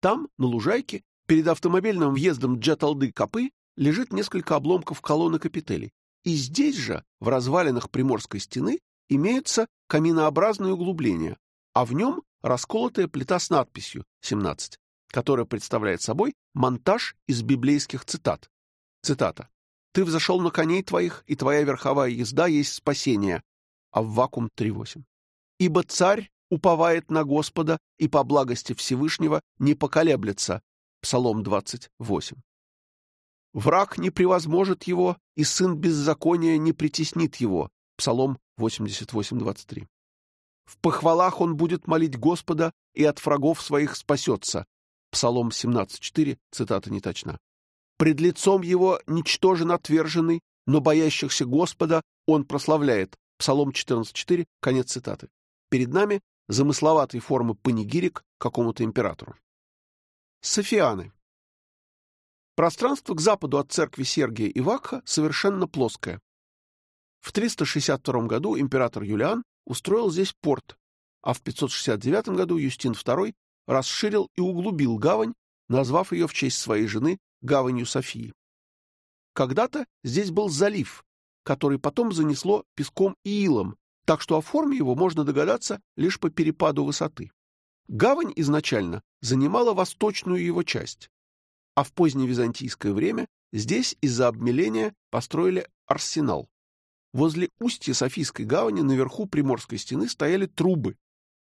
Там, на лужайке, перед автомобильным въездом Джаталды-Копы, лежит несколько обломков колонны капителей. И здесь же, в развалинах Приморской стены, имеются каминообразные углубления, а в нем расколотая плита с надписью 17, которая представляет собой монтаж из библейских цитат. Цитата. «Ты взошел на коней твоих, и твоя верховая езда есть спасение». Аввакум 3.8. «Ибо царь уповает на Господа и по благости Всевышнего не поколеблется». Псалом 28. Враг не превозможет его, и сын беззакония не притеснит его. Псалом 88:23. В похвалах он будет молить Господа и от врагов своих спасется. Псалом 17:4, цитата не точна. Пред лицом его ничтожен отверженный, но боящихся Господа он прославляет. Псалом 14:4, конец цитаты. Перед нами замысловатой формы панигирик какому-то императору. Софианы. Пространство к западу от церкви Сергия и Вакха совершенно плоское. В 362 году император Юлиан устроил здесь порт, а в 569 году Юстин II расширил и углубил гавань, назвав ее в честь своей жены гаванью Софии. Когда-то здесь был залив, который потом занесло песком и илом, так что о форме его можно догадаться лишь по перепаду высоты. Гавань изначально занимала восточную его часть, а в поздневизантийское время здесь из-за обмеления построили арсенал. Возле устья Софийской гавани наверху Приморской стены стояли трубы.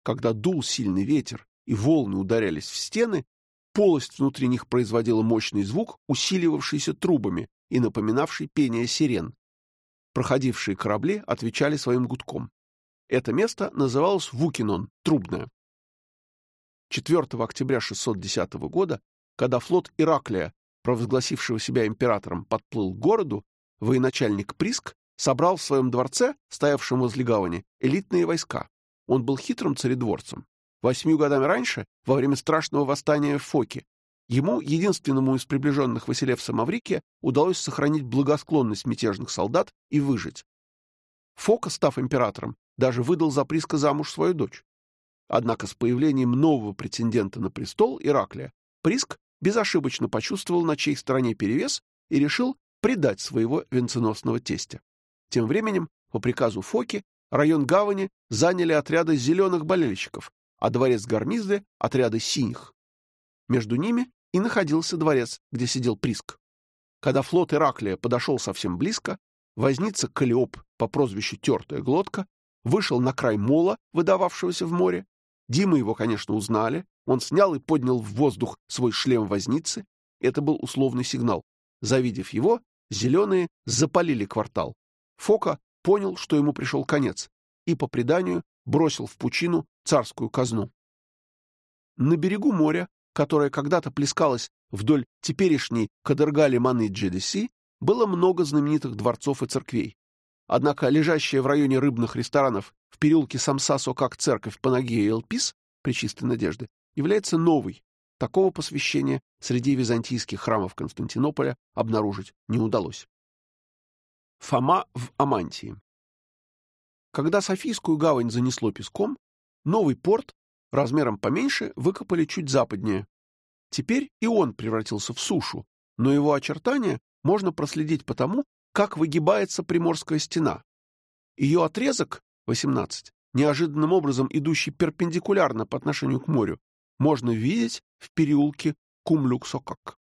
Когда дул сильный ветер и волны ударялись в стены, полость внутри них производила мощный звук, усиливавшийся трубами и напоминавший пение сирен. Проходившие корабли отвечали своим гудком. Это место называлось Вукинон, трубное. 4 октября 610 года когда флот Ираклия, провозгласившего себя императором, подплыл к городу, военачальник Приск собрал в своем дворце, стоявшем возле гавани, элитные войска. Он был хитрым царедворцем. Восьмью годами раньше, во время страшного восстания в Фоке, ему, единственному из приближенных Василевса Маврикия, удалось сохранить благосклонность мятежных солдат и выжить. Фока, став императором, даже выдал за Приска замуж свою дочь. Однако с появлением нового претендента на престол, Ираклия, Приск безошибочно почувствовал, на чьей стороне перевес, и решил предать своего венценосного тестя. Тем временем, по приказу Фоки, район гавани заняли отряды зеленых болельщиков, а дворец Гармизды — отряды синих. Между ними и находился дворец, где сидел Приск. Когда флот Ираклия подошел совсем близко, возница Калиоп по прозвищу Тертая глотка вышел на край мола, выдававшегося в море. Дима его, конечно, узнали. Он снял и поднял в воздух свой шлем возницы. Это был условный сигнал. Завидев его, зеленые запалили квартал. Фока понял, что ему пришел конец, и, по преданию, бросил в пучину царскую казну. На берегу моря, которое когда-то плескалось вдоль теперешней Кадыргали-Маны Джедеси, было много знаменитых дворцов и церквей. Однако лежащая в районе рыбных ресторанов в переулке Самсасо как церковь Панагия и Элпис, Пречистой Надежды, является новой. Такого посвящения среди византийских храмов Константинополя обнаружить не удалось. Фома в Амантии Когда Софийскую гавань занесло песком, новый порт, размером поменьше, выкопали чуть западнее. Теперь и он превратился в сушу, но его очертания можно проследить по тому, как выгибается Приморская стена. Ее отрезок, 18, неожиданным образом идущий перпендикулярно по отношению к морю, можно видеть в переулке Кумлюк-Сокак.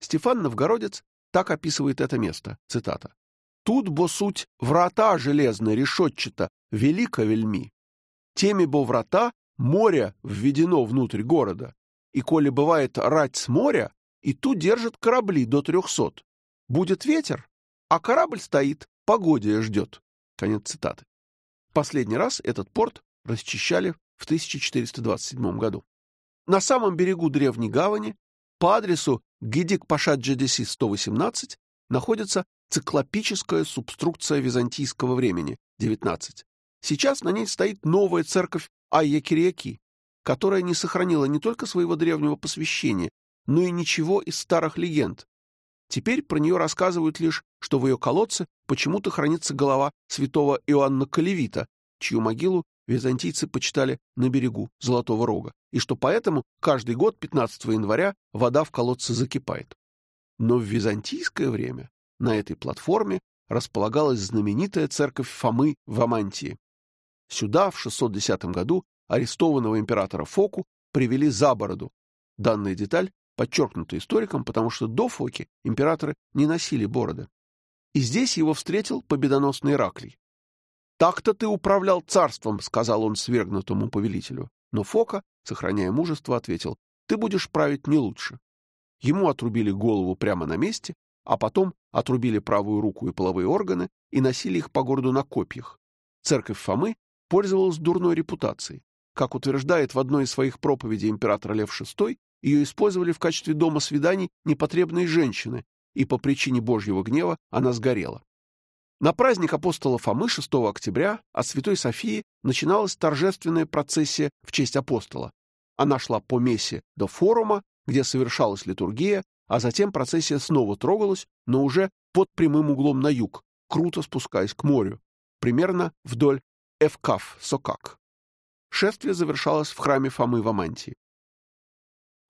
Стефан Новгородец так описывает это место, цитата. «Тут, бо суть, врата железно, решетчато, велика вельми. Теми бо врата море введено внутрь города, и коли бывает рать с моря, и тут держат корабли до трехсот. Будет ветер, а корабль стоит, погодия ждет». Конец цитаты. Последний раз этот порт расчищали в 1427 году. На самом берегу древней гавани по адресу Гидик Паша Джедеси 118 находится циклопическая субструкция византийского времени 19. Сейчас на ней стоит новая церковь Айя Кирияки, которая не сохранила не только своего древнего посвящения, но и ничего из старых легенд. Теперь про нее рассказывают лишь, что в ее колодце почему-то хранится голова святого Иоанна Калевита, чью могилу византийцы почитали на берегу Золотого Рога, и что поэтому каждый год 15 января вода в колодце закипает. Но в византийское время на этой платформе располагалась знаменитая церковь Фомы в Амантии. Сюда в 610 году арестованного императора Фоку привели за бороду. Данная деталь подчеркнута историком, потому что до Фоки императоры не носили бороды. И здесь его встретил победоносный Ираклий. «Так-то ты управлял царством», — сказал он свергнутому повелителю. Но Фока, сохраняя мужество, ответил, «Ты будешь править не лучше». Ему отрубили голову прямо на месте, а потом отрубили правую руку и половые органы и носили их по городу на копьях. Церковь Фомы пользовалась дурной репутацией. Как утверждает в одной из своих проповедей император Лев VI, ее использовали в качестве дома свиданий непотребные женщины, и по причине Божьего гнева она сгорела. На праздник апостола Фомы 6 октября от Святой Софии начиналась торжественная процессия в честь апостола. Она шла по мессе до форума, где совершалась литургия, а затем процессия снова трогалась, но уже под прямым углом на юг, круто спускаясь к морю, примерно вдоль Эвкаф-Сокак. Шествие завершалось в храме Фомы в Амантии.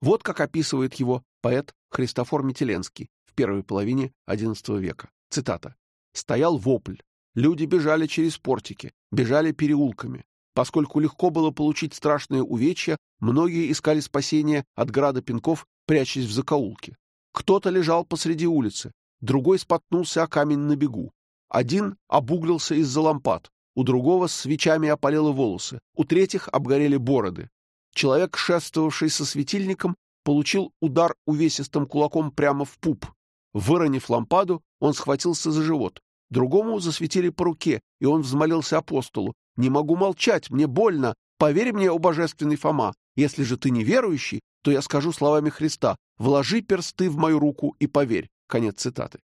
Вот как описывает его поэт Христофор Метеленский в первой половине XI века. Цитата. Стоял вопль. Люди бежали через портики, бежали переулками. Поскольку легко было получить страшные увечья, многие искали спасения от града пинков, прячась в закоулке. Кто-то лежал посреди улицы, другой споткнулся о камень на бегу. Один обуглился из-за лампад, у другого с свечами опалило волосы, у третьих обгорели бороды. Человек, шествовавший со светильником, получил удар увесистым кулаком прямо в пуп. Выронив лампаду, он схватился за живот. Другому засветили по руке, и он взмолился апостолу. «Не могу молчать, мне больно. Поверь мне, о божественный Фома. Если же ты неверующий, то я скажу словами Христа. Вложи персты в мою руку и поверь». Конец цитаты.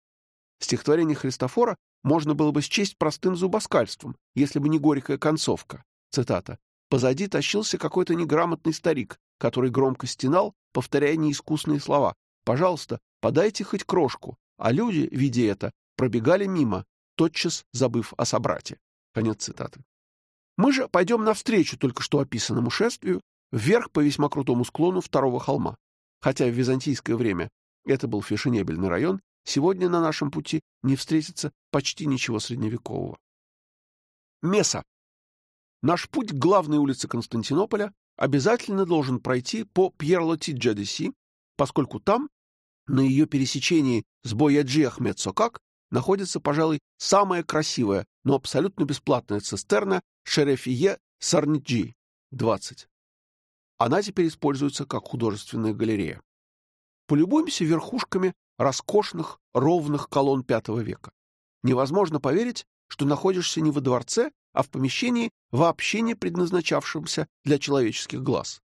Стихотворение Христофора можно было бы счесть простым зубоскальством, если бы не горькая концовка. Цитата. «Позади тащился какой-то неграмотный старик, который громко стенал, повторяя неискусные слова. Пожалуйста, подайте хоть крошку. А люди, видя это, пробегали мимо, тотчас забыв о собрате. Конец цитаты. Мы же пойдем навстречу только что описанному шествию вверх по весьма крутому склону второго холма. Хотя в византийское время это был фешенебельный район, сегодня на нашем пути не встретится почти ничего средневекового. Меса. Наш путь к главной улице Константинополя обязательно должен пройти по Пьерлоти-Джадеси, поскольку там На ее пересечении с Бояджи Ахмед Сокак находится, пожалуй, самая красивая, но абсолютно бесплатная цистерна Шерефие Сарниджи 20. Она теперь используется как художественная галерея. Полюбуемся верхушками роскошных ровных колонн V века. Невозможно поверить, что находишься не во дворце, а в помещении, вообще не предназначавшемся для человеческих глаз.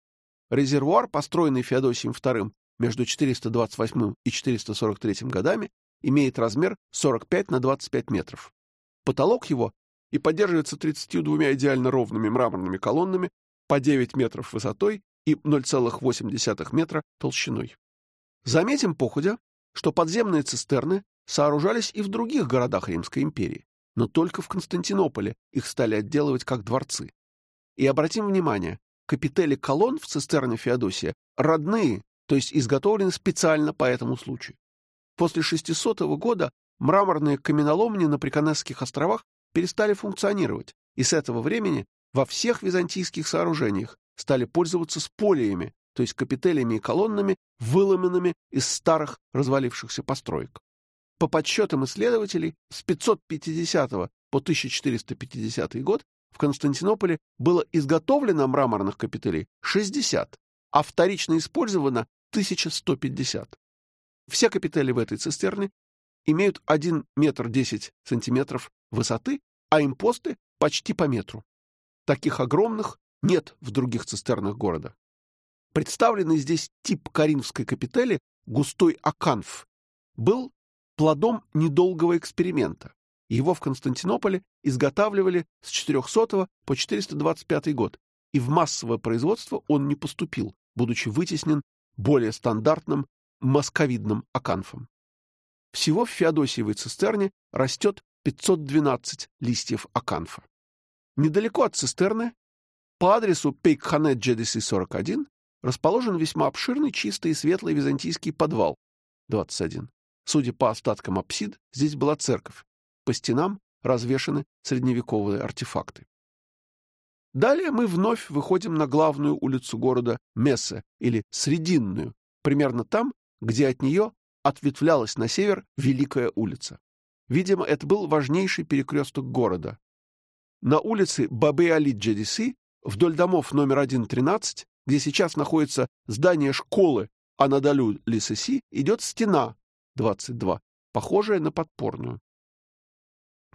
Резервуар, построенный Феодосием II между 428 и 443 годами, имеет размер 45 на 25 метров. Потолок его и поддерживается 32 идеально ровными мраморными колоннами по 9 метров высотой и 0,8 метра толщиной. Заметим походя, что подземные цистерны сооружались и в других городах Римской империи, но только в Константинополе их стали отделывать как дворцы. И обратим внимание, капители колонн в цистерне Феодосия родные, то есть изготовлены специально по этому случаю. После 600 года мраморные каменоломни на Приконесских островах перестали функционировать, и с этого времени во всех византийских сооружениях стали пользоваться сполиями, то есть капителями и колоннами, выломанными из старых развалившихся построек. По подсчетам исследователей, с 550 по 1450 год в Константинополе было изготовлено мраморных капителей 60, а вторично использовано 1150. Все капители в этой цистерне имеют 1 метр 10 сантиметров высоты, а импосты почти по метру. Таких огромных нет в других цистернах города. Представленный здесь тип коринфской капители, густой аканф, был плодом недолгого эксперимента. Его в Константинополе изготавливали с 400 по 425 год, и в массовое производство он не поступил, будучи вытеснен более стандартным московидным аканфом. Всего в Феодосиевой цистерне растет 512 листьев аканфа. Недалеко от цистерны, по адресу Пейкхане Джедиси 41, расположен весьма обширный, чистый и светлый византийский подвал 21. Судя по остаткам апсид, здесь была церковь. По стенам развешаны средневековые артефакты. Далее мы вновь выходим на главную улицу города Мессе, или Срединную, примерно там, где от нее ответвлялась на север Великая улица. Видимо, это был важнейший перекресток города. На улице Бабе-Али-Джедиси, вдоль домов номер 1-13, где сейчас находится здание школы Анадалю-Лисеси, идет стена 22, похожая на подпорную.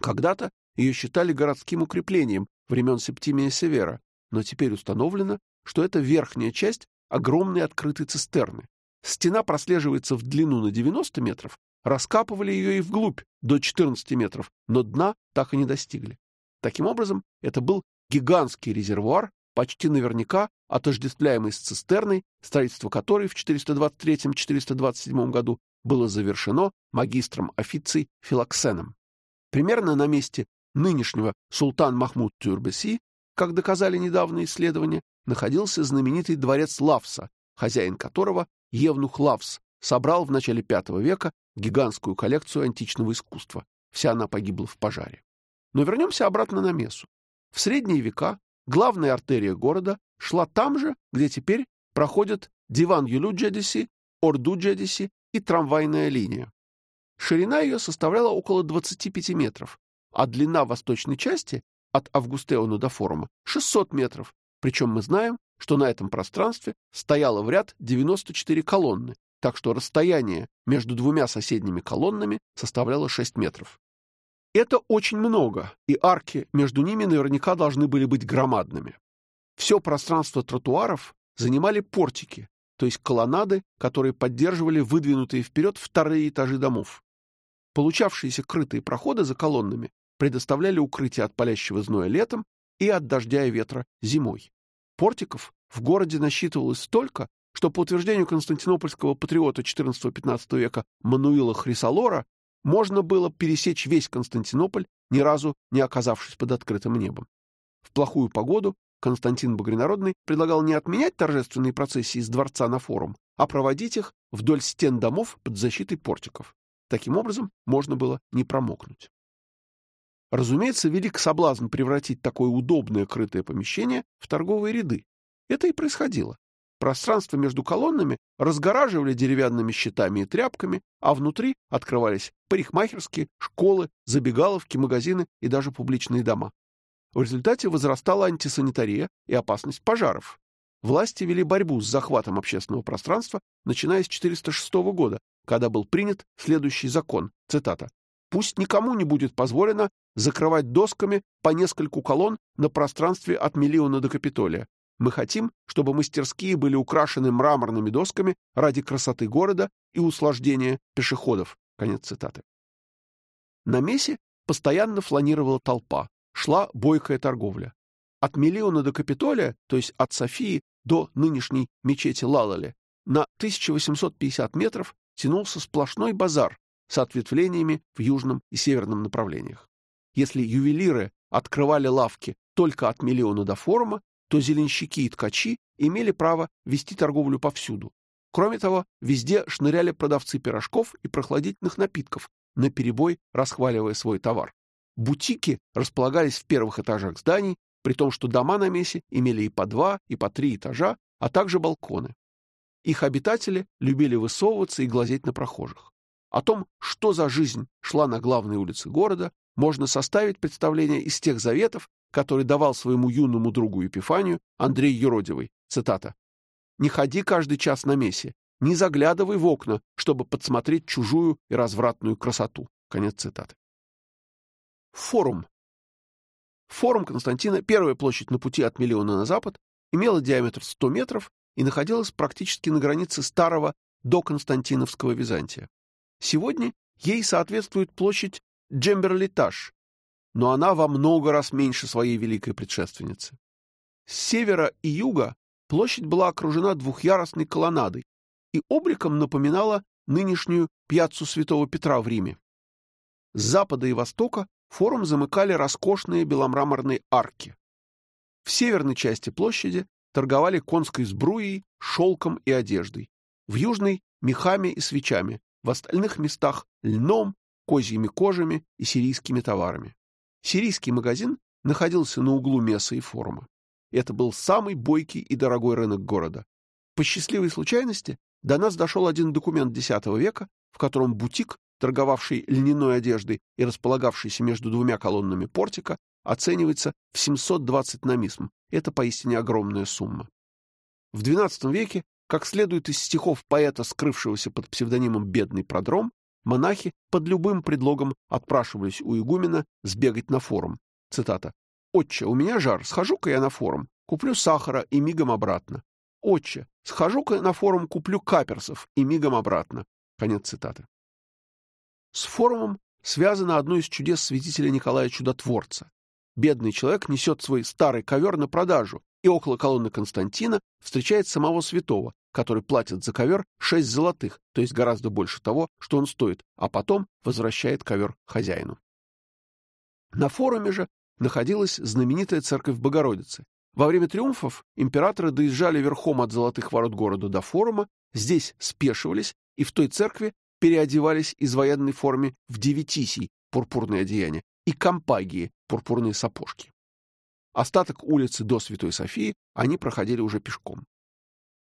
Когда-то ее считали городским укреплением времен Септимия Севера, но теперь установлено, что это верхняя часть огромной открытой цистерны. Стена прослеживается в длину на 90 метров, раскапывали ее и вглубь до 14 метров, но дна так и не достигли. Таким образом, это был гигантский резервуар, почти наверняка отождествляемый с цистерной, строительство которой в 423-427 году было завершено магистром официй Филоксеном. Примерно на месте нынешнего султан Махмуд Тюрбеси, как доказали недавние исследования, находился знаменитый дворец Лавса, хозяин которого Евнух Лавс собрал в начале V века гигантскую коллекцию античного искусства. Вся она погибла в пожаре. Но вернемся обратно на Мессу. В средние века главная артерия города шла там же, где теперь проходят диван Юлю-Джедиси, Орду-Джедиси и трамвайная линия. Ширина ее составляла около 25 метров, а длина восточной части от Августеона до форума 600 метров, причем мы знаем, что на этом пространстве стояло в ряд 94 колонны, так что расстояние между двумя соседними колоннами составляло 6 метров. Это очень много, и арки между ними наверняка должны были быть громадными. Все пространство тротуаров занимали портики, то есть колоннады, которые поддерживали выдвинутые вперед вторые этажи домов. Получавшиеся крытые проходы за колоннами предоставляли укрытие от палящего зноя летом и от дождя и ветра зимой. Портиков в городе насчитывалось столько, что по утверждению константинопольского патриота XIV-XV века Мануила Хрисалора можно было пересечь весь Константинополь, ни разу не оказавшись под открытым небом. В плохую погоду Константин Багринародный предлагал не отменять торжественные процессии из дворца на форум, а проводить их вдоль стен домов под защитой портиков. Таким образом, можно было не промокнуть. Разумеется, велик соблазн превратить такое удобное крытое помещение в торговые ряды. Это и происходило. Пространство между колоннами разгораживали деревянными щитами и тряпками, а внутри открывались парикмахерские, школы, забегаловки, магазины и даже публичные дома. В результате возрастала антисанитария и опасность пожаров. Власти вели борьбу с захватом общественного пространства, начиная с 406 года, когда был принят следующий закон, цитата, «Пусть никому не будет позволено закрывать досками по нескольку колонн на пространстве от миллиона до Капитолия, мы хотим, чтобы мастерские были украшены мраморными досками ради красоты города и услаждения пешеходов. Конец цитаты. На Мессе постоянно фланировала толпа, шла бойкая торговля. От Миллиона до Капитолия, то есть от Софии до нынешней мечети Лалали, на 1850 метров тянулся сплошной базар с ответвлениями в южном и северном направлениях. Если ювелиры открывали лавки только от Миллиона до форума, то зеленщики и ткачи имели право вести торговлю повсюду. Кроме того, везде шныряли продавцы пирожков и прохладительных напитков, наперебой расхваливая свой товар. Бутики располагались в первых этажах зданий, при том, что дома на Мессе имели и по два, и по три этажа, а также балконы. Их обитатели любили высовываться и глазеть на прохожих. О том, что за жизнь шла на главной улице города, можно составить представление из тех заветов, который давал своему юному другу Епифанию Андрей Еродивый. Цитата. «Не ходи каждый час на мессе, не заглядывай в окна, чтобы подсмотреть чужую и развратную красоту». Конец цитаты. Форум. Форум Константина, первая площадь на пути от Миллиона на запад, имела диаметр 100 метров и находилась практически на границе старого до Константиновского Византия. Сегодня ей соответствует площадь Джемберлитаж, но она во много раз меньше своей великой предшественницы. С севера и юга площадь была окружена двухъярусной колоннадой и обликом напоминала нынешнюю пьяцу Святого Петра в Риме. С запада и востока форум замыкали роскошные беломраморные арки. В северной части площади торговали конской сбруей, шелком и одеждой, в южной — мехами и свечами, в остальных местах — льном, козьими кожами и сирийскими товарами. Сирийский магазин находился на углу Меса и Форума. Это был самый бойкий и дорогой рынок города. По счастливой случайности до нас дошел один документ X века, в котором бутик, торговавший льняной одеждой и располагавшийся между двумя колоннами портика, оценивается в 720 намисм. Это поистине огромная сумма. В XII веке, как следует из стихов поэта, скрывшегося под псевдонимом «Бедный продром», монахи под любым предлогом отпрашивались у игумена сбегать на форум. Цитата. «Отче, у меня жар, схожу-ка я на форум, куплю сахара и мигом обратно. Отче, схожу-ка на форум, куплю каперсов и мигом обратно». Конец цитаты. С форумом связано одно из чудес святителя Николая Чудотворца. Бедный человек несет свой старый ковер на продажу, и около колонны Константина встречает самого святого, который платит за ковер 6 золотых, то есть гораздо больше того, что он стоит, а потом возвращает ковер хозяину. На форуме же находилась знаменитая церковь Богородицы. Во время триумфов императоры доезжали верхом от золотых ворот города до форума, здесь спешивались и в той церкви переодевались из военной формы в девятисий, пурпурное одеяние, и компагии, пурпурные сапожки. Остаток улицы до Святой Софии они проходили уже пешком.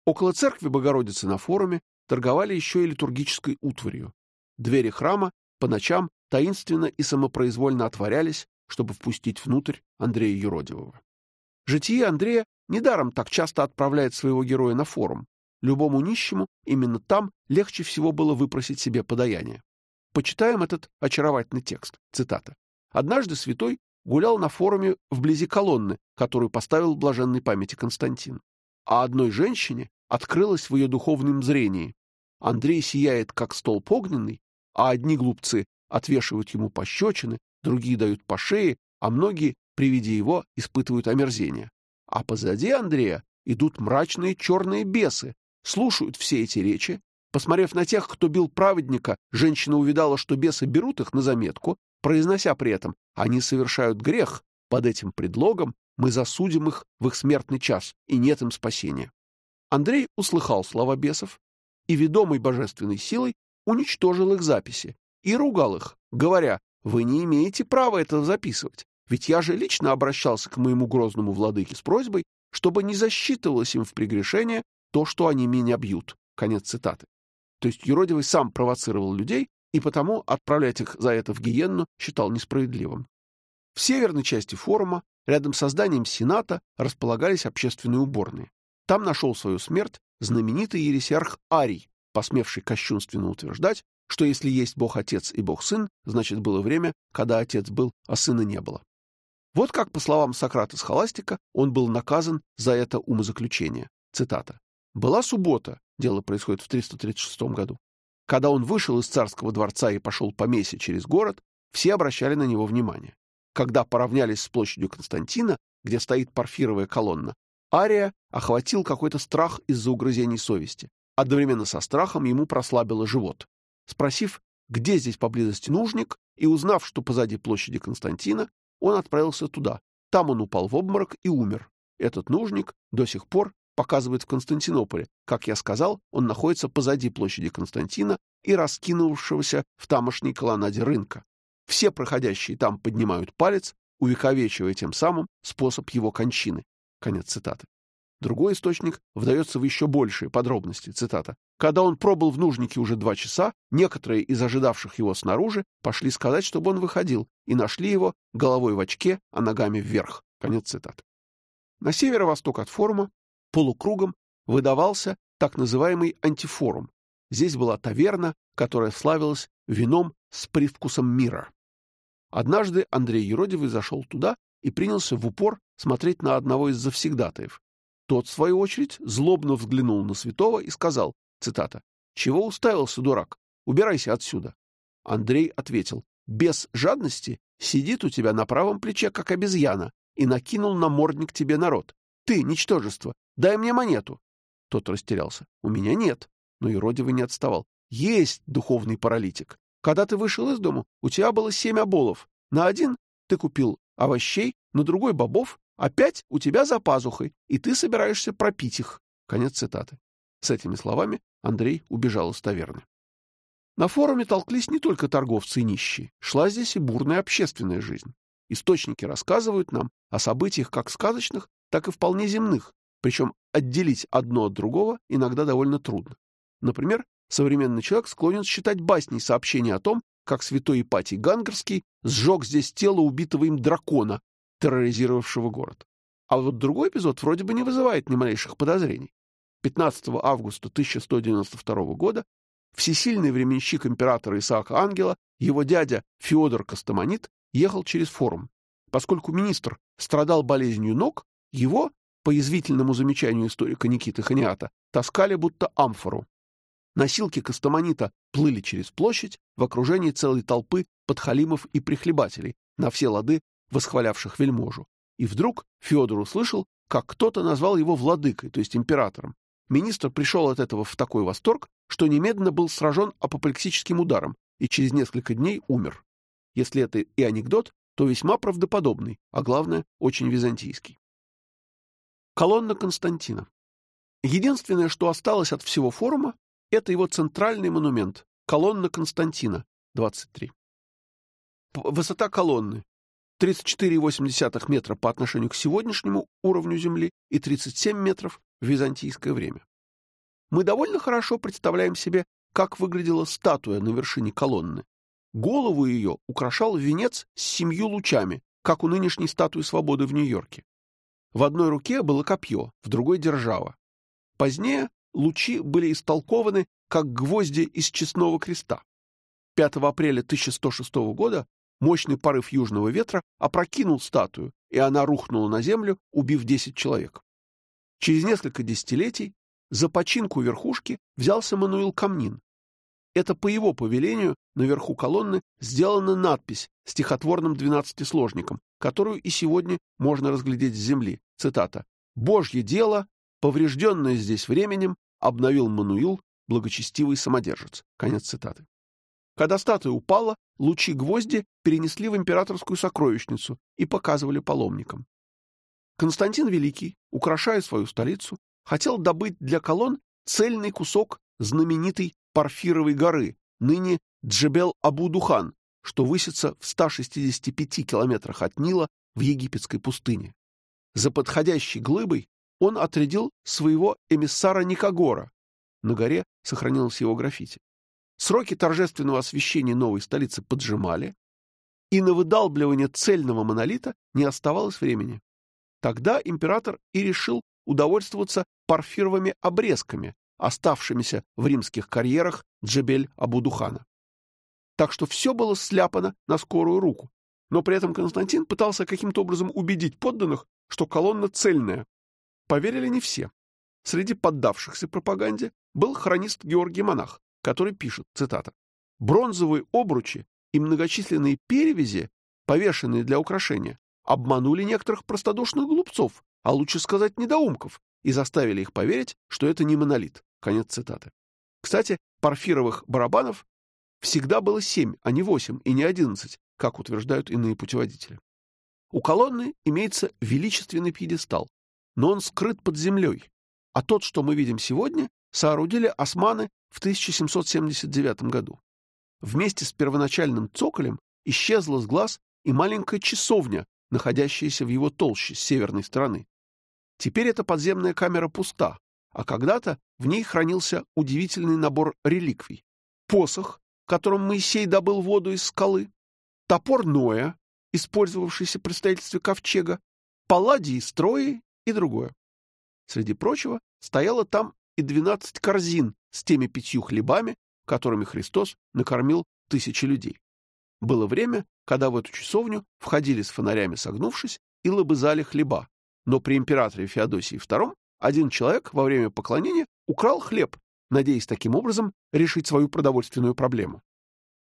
Около церкви Богородицы на форуме торговали еще и литургической утварью. Двери храма по ночам таинственно и самопроизвольно отворялись, чтобы впустить внутрь Андрея Юродивого. Житие Андрея недаром так часто отправляет своего героя на форум. Любому нищему именно там легче всего было выпросить себе подаяние. Почитаем этот очаровательный текст. Цитата. «Однажды святой гулял на форуме вблизи колонны, которую поставил блаженной памяти Константин. А одной женщине открылось в ее духовном зрении. Андрей сияет, как столб огненный, а одни глупцы отвешивают ему пощечины, другие дают по шее, а многие при виде его испытывают омерзение. А позади Андрея идут мрачные черные бесы, слушают все эти речи. Посмотрев на тех, кто бил праведника, женщина увидала, что бесы берут их на заметку, произнося при этом «они совершают грех», под этим предлогом мы засудим их в их смертный час, и нет им спасения. Андрей услыхал слова бесов и, ведомый божественной силой, уничтожил их записи и ругал их, говоря, «Вы не имеете права это записывать, ведь я же лично обращался к моему грозному владыке с просьбой, чтобы не засчитывалось им в прегрешение то, что они меня бьют». Конец цитаты. То есть юродивый сам провоцировал людей и потому отправлять их за это в гиенну считал несправедливым. В северной части форума, рядом с зданием Сената, располагались общественные уборные. Там нашел свою смерть знаменитый ересиарх Арий, посмевший кощунственно утверждать, что если есть Бог-Отец и Бог-Сын, значит, было время, когда Отец был, а Сына не было. Вот как, по словам Сократа Схоластика, он был наказан за это умозаключение. Цитата. «Была суббота, дело происходит в 336 году, когда он вышел из царского дворца и пошел по мессе через город, все обращали на него внимание. Когда поравнялись с площадью Константина, где стоит парфировая колонна, Ария охватил какой-то страх из-за угрызений совести. Одновременно со страхом ему прослабило живот. Спросив, где здесь поблизости нужник, и узнав, что позади площади Константина, он отправился туда. Там он упал в обморок и умер. Этот нужник до сих пор показывает в Константинополе. Как я сказал, он находится позади площади Константина и раскинувшегося в тамошней колоннаде рынка. Все проходящие там поднимают палец, увековечивая тем самым способ его кончины. Конец цитаты. Другой источник вдается в еще большие подробности. Цитата. Когда он пробыл в нужнике уже два часа, некоторые из ожидавших его снаружи пошли сказать, чтобы он выходил, и нашли его головой в очке, а ногами вверх. Конец цитаты. На северо-восток от форума полукругом выдавался так называемый антифорум. Здесь была таверна, которая славилась вином с привкусом мира. Однажды Андрей Еродивый зашел туда и принялся в упор смотреть на одного из завсегдатаев. Тот, в свою очередь, злобно взглянул на святого и сказал, цитата, «Чего уставился, дурак? Убирайся отсюда». Андрей ответил, «Без жадности сидит у тебя на правом плече, как обезьяна, и накинул на мордник тебе народ. Ты, ничтожество, Дай мне монету. Тот растерялся. У меня нет. Но юродивый не отставал. Есть духовный паралитик. Когда ты вышел из дому, у тебя было семь оболов. На один ты купил овощей, на другой — бобов, а пять у тебя за пазухой, и ты собираешься пропить их. Конец цитаты. С этими словами Андрей убежал из таверны. На форуме толклись не только торговцы и нищие. Шла здесь и бурная общественная жизнь. Источники рассказывают нам о событиях как сказочных, так и вполне земных, причем отделить одно от другого иногда довольно трудно. Например, современный человек склонен считать басней сообщение о том, как святой Ипатий Гангарский сжег здесь тело убитого им дракона, терроризировавшего город. А вот другой эпизод вроде бы не вызывает ни малейших подозрений. 15 августа 1192 года всесильный временщик императора Исаака Ангела, его дядя Феодор Костомонит, ехал через форум. Поскольку министр страдал болезнью ног, его по язвительному замечанию историка Никиты Ханиата, таскали будто амфору. Носилки Костомонита плыли через площадь в окружении целой толпы подхалимов и прихлебателей, на все лады восхвалявших вельможу. И вдруг Федор услышал, как кто-то назвал его владыкой, то есть императором. Министр пришел от этого в такой восторг, что немедленно был сражен апоплексическим ударом и через несколько дней умер. Если это и анекдот, то весьма правдоподобный, а главное, очень византийский. Колонна Константина. Единственное, что осталось от всего форума, это его центральный монумент – колонна Константина, 23. Высота колонны 34,8 метра по отношению к сегодняшнему уровню Земли и 37 метров в византийское время. Мы довольно хорошо представляем себе, как выглядела статуя на вершине колонны. Голову ее украшал венец с семью лучами, как у нынешней статуи свободы в Нью-Йорке. В одной руке было копье, в другой — держава. Позднее лучи были истолкованы как гвозди из честного креста. 5 апреля 1106 года мощный порыв южного ветра опрокинул статую, и она рухнула на землю, убив 10 человек. Через несколько десятилетий за починку верхушки взялся Мануил Камнин. Это по его повелению наверху колонны сделана надпись стихотворным двенадцатисложником, которую и сегодня можно разглядеть с земли. Цитата. «Божье дело, поврежденное здесь временем, обновил Мануил, благочестивый самодержец». Конец цитаты. Когда статуя упала, лучи гвозди перенесли в императорскую сокровищницу и показывали паломникам. Константин Великий, украшая свою столицу, хотел добыть для колонн цельный кусок знаменитой Парфировой горы, ныне Джебел-Абу-Духан, что высится в 165 километрах от Нила в египетской пустыне. За подходящей глыбой он отрядил своего эмиссара Никагора. На горе сохранилось его граффити. Сроки торжественного освящения новой столицы поджимали, и на выдалбливание цельного монолита не оставалось времени. Тогда император и решил удовольствоваться парфировыми обрезками, оставшимися в римских карьерах Джебель-Абудухана. Так что все было сляпано на скорую руку. Но при этом Константин пытался каким-то образом убедить подданных, что колонна цельная. Поверили не все. Среди поддавшихся пропаганде был хронист Георгий Монах, который пишет, цитата, «Бронзовые обручи и многочисленные перевязи, повешенные для украшения, обманули некоторых простодушных глупцов, а лучше сказать недоумков, и заставили их поверить, что это не монолит». Конец цитаты. Кстати, парфировых барабанов всегда было семь, а не восемь и не одиннадцать, как утверждают иные путеводители. У колонны имеется величественный пьедестал, но он скрыт под землей, а тот, что мы видим сегодня, соорудили османы в 1779 году. Вместе с первоначальным цоколем исчезла с глаз и маленькая часовня, находящаяся в его толще с северной стороны. Теперь эта подземная камера пуста, а когда-то в ней хранился удивительный набор реликвий. Посох, которым Моисей добыл воду из скалы, топор Ноя, использовавшийся при строительстве ковчега, палладий строи и другое. Среди прочего, стояло там и двенадцать корзин с теми пятью хлебами, которыми Христос накормил тысячи людей. Было время, когда в эту часовню входили с фонарями согнувшись и лобызали хлеба, но при императоре Феодосии II один человек во время поклонения украл хлеб, надеясь таким образом решить свою продовольственную проблему.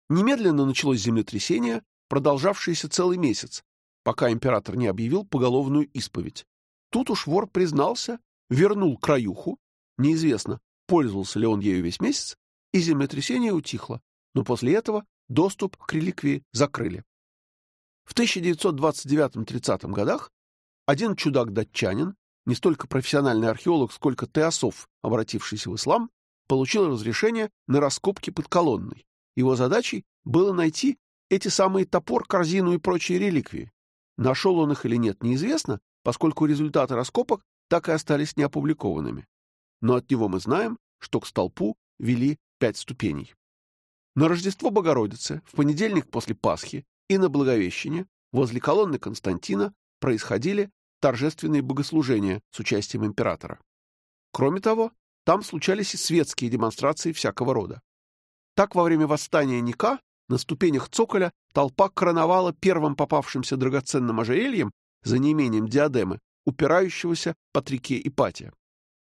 Немедленно началось землетрясение, продолжавшееся целый месяц, пока император не объявил поголовную исповедь. Тут уж вор признался, вернул краюху, неизвестно, пользовался ли он ею весь месяц, и землетрясение утихло, но после этого доступ к реликвии закрыли. В 1929-30 годах один чудак-датчанин, не столько профессиональный археолог, сколько теософ, обратившийся в ислам, получил разрешение на раскопки под колонной. Его задачей было найти эти самые топор, корзину и прочие реликвии. Нашел он их или нет, неизвестно, поскольку результаты раскопок так и остались неопубликованными. Но от него мы знаем, что к столпу вели пять ступеней. На Рождество Богородицы, в понедельник после Пасхи и на Благовещение возле колонны Константина происходили торжественные богослужения с участием императора. Кроме того, там случались и светские демонстрации всякого рода. Так, во время восстания Ника на ступенях цоколя толпа короновала первым попавшимся драгоценным ожерельем за неимением диадемы, упирающегося под реке Ипатия.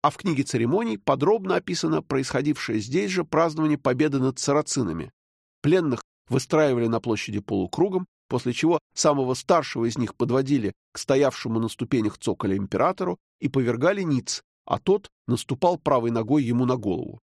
А в книге церемоний подробно описано происходившее здесь же празднование победы над сарацинами. Пленных выстраивали на площади полукругом, после чего самого старшего из них подводили к стоявшему на ступенях цоколя императору и повергали ниц, а тот наступал правой ногой ему на голову.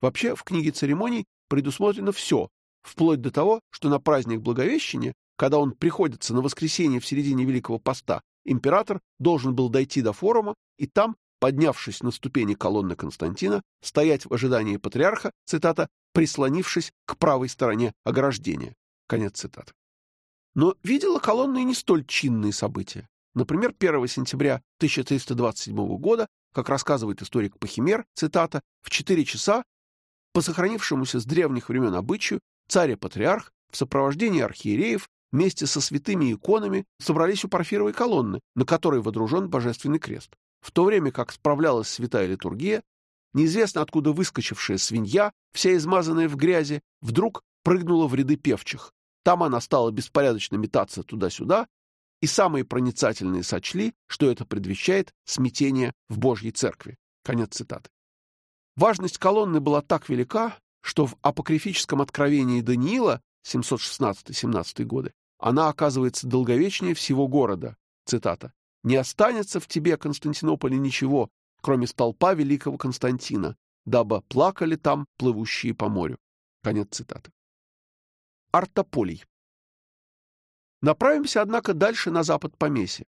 Вообще, в книге церемоний предусмотрено все, вплоть до того, что на праздник Благовещения когда он приходится на воскресенье в середине Великого Поста, император должен был дойти до форума и там, поднявшись на ступени колонны Константина, стоять в ожидании патриарха, цитата, прислонившись к правой стороне ограждения. Конец цитаты. Но видела колонна и не столь чинные события. Например, 1 сентября 1327 года, как рассказывает историк Пахимер, цитата, в 4 часа по сохранившемуся с древних времен обычаю царь и патриарх в сопровождении архиереев вместе со святыми иконами собрались у парфировой колонны, на которой водружен божественный крест. В то время как справлялась святая литургия, неизвестно откуда выскочившая свинья, вся измазанная в грязи, вдруг прыгнула в ряды певчих. Там она стала беспорядочно метаться туда-сюда, и самые проницательные сочли, что это предвещает смятение в Божьей церкви. Конец цитаты. Важность колонны была так велика, что в апокрифическом откровении Даниила 716-17 годы она оказывается долговечнее всего города. Цитата. «Не останется в тебе, Константинополе, ничего, кроме столпа великого Константина, дабы плакали там плывущие по морю». Конец цитаты. Артополий. Направимся, однако, дальше на запад по Месе.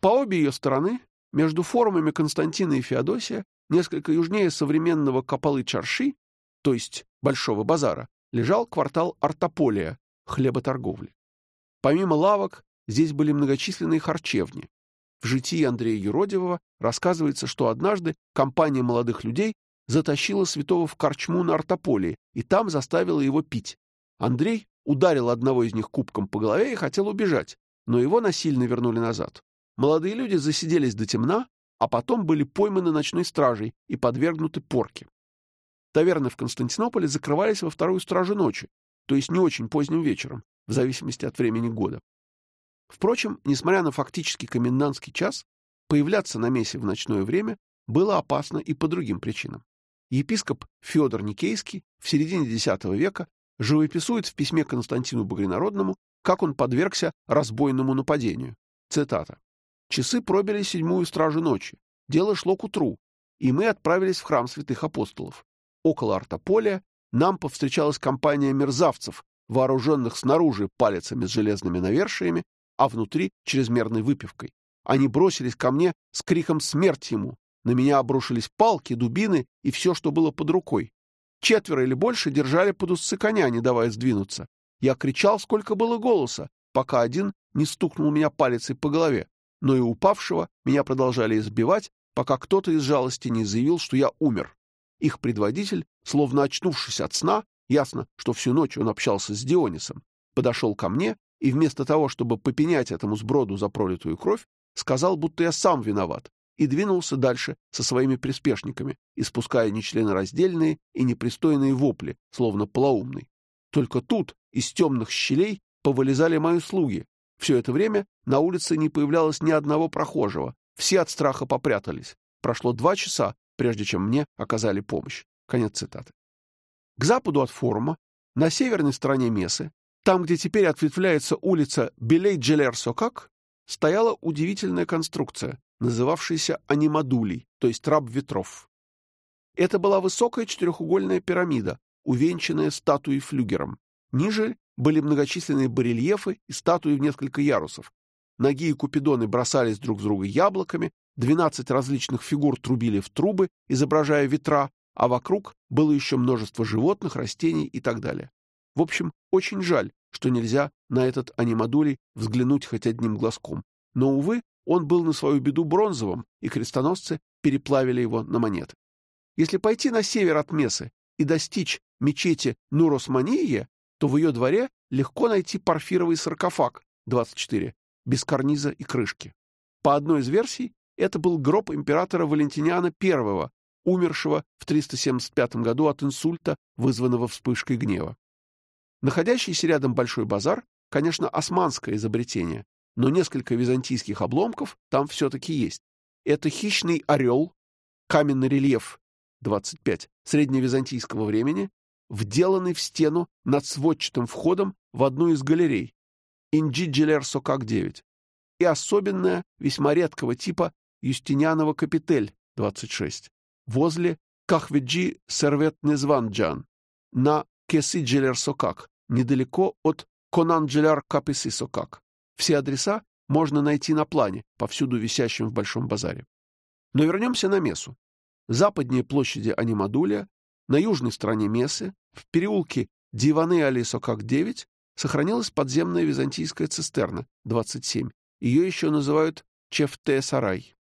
По обе ее стороны, между форумами Константина и Феодосия, несколько южнее современного Капалы-Чарши, то есть Большого базара, лежал квартал Артополия, хлеботорговли. Помимо лавок, здесь были многочисленные харчевни. В житии Андрея Юродивого рассказывается, что однажды компания молодых людей затащила святого в корчму на Артополии и там заставила его пить. Андрей ударил одного из них кубком по голове и хотел убежать, но его насильно вернули назад. Молодые люди засиделись до темна, а потом были пойманы ночной стражей и подвергнуты порке. Таверны в Константинополе закрывались во вторую стражу ночи, то есть не очень поздним вечером, в зависимости от времени года. Впрочем, несмотря на фактически комендантский час, появляться на мессе в ночное время было опасно и по другим причинам. Епископ Федор Никейский в середине X века живописует в письме Константину Багринародному, как он подвергся разбойному нападению. Цитата. «Часы пробили седьмую стражу ночи. Дело шло к утру, и мы отправились в храм святых апостолов. Около Артополя нам повстречалась компания мерзавцев, вооруженных снаружи палицами с железными навершиями, а внутри чрезмерной выпивкой. Они бросились ко мне с криком «Смерть ему!». На меня обрушились палки, дубины и все, что было под рукой. Четверо или больше держали под узцы коня, не давая сдвинуться. Я кричал, сколько было голоса, пока один не стукнул меня палицей по голове. Но и упавшего меня продолжали избивать, пока кто-то из жалости не заявил, что я умер. Их предводитель, словно очнувшись от сна, ясно, что всю ночь он общался с Дионисом, подошел ко мне и вместо того, чтобы попенять этому сброду за пролитую кровь, сказал, будто я сам виноват, и двинулся дальше со своими приспешниками, испуская нечленораздельные и непристойные вопли, словно полоумный. Только тут из темных щелей повылезали мои слуги. Все это время на улице не появлялось ни одного прохожего, все от страха попрятались. Прошло два часа, прежде чем мне оказали помощь. Конец цитаты. К западу от форума, на северной стороне Месы, там, где теперь ответвляется улица Белей-Джелер-Сокак, стояла удивительная конструкция, называвшаяся анимадулей, то есть раб ветров. Это была высокая четырехугольная пирамида, увенчанная статуей флюгером. Ниже были многочисленные барельефы и статуи в несколько ярусов. Ноги и купидоны бросались друг с друга яблоками, двенадцать различных фигур трубили в трубы, изображая ветра, а вокруг было еще множество животных, растений и так далее. В общем, очень жаль, что нельзя на этот анимадулей взглянуть хоть одним глазком. Но, увы, он был на свою беду бронзовым, и крестоносцы переплавили его на монеты. Если пойти на север от Месы и достичь мечети Нуросмания, то в ее дворе легко найти порфировый саркофаг 24, без карниза и крышки. По одной из версий, это был гроб императора Валентиниана I, умершего в 375 году от инсульта, вызванного вспышкой гнева. Находящийся рядом Большой базар, конечно, османское изобретение, но несколько византийских обломков там все-таки есть. Это хищный орел, каменный рельеф 25 средневизантийского времени, вделанный в стену над сводчатым входом в одну из галерей, Инджиджилер Сокак 9, и особенная, весьма редкого типа, Юстинианова капитель 26, возле Кахведжи Сервет Незванджан, на Кесиджилер Сокак, недалеко от Конанджеляр Каписы Сокак. Все адреса можно найти на плане, повсюду висящем в Большом базаре. Но вернемся на Месу. Западнее площади Анимадуля, на южной стороне Месы, в переулке Диваны Али Сокак 9, сохранилась подземная византийская цистерна 27. Ее еще называют Чефте-Сарай.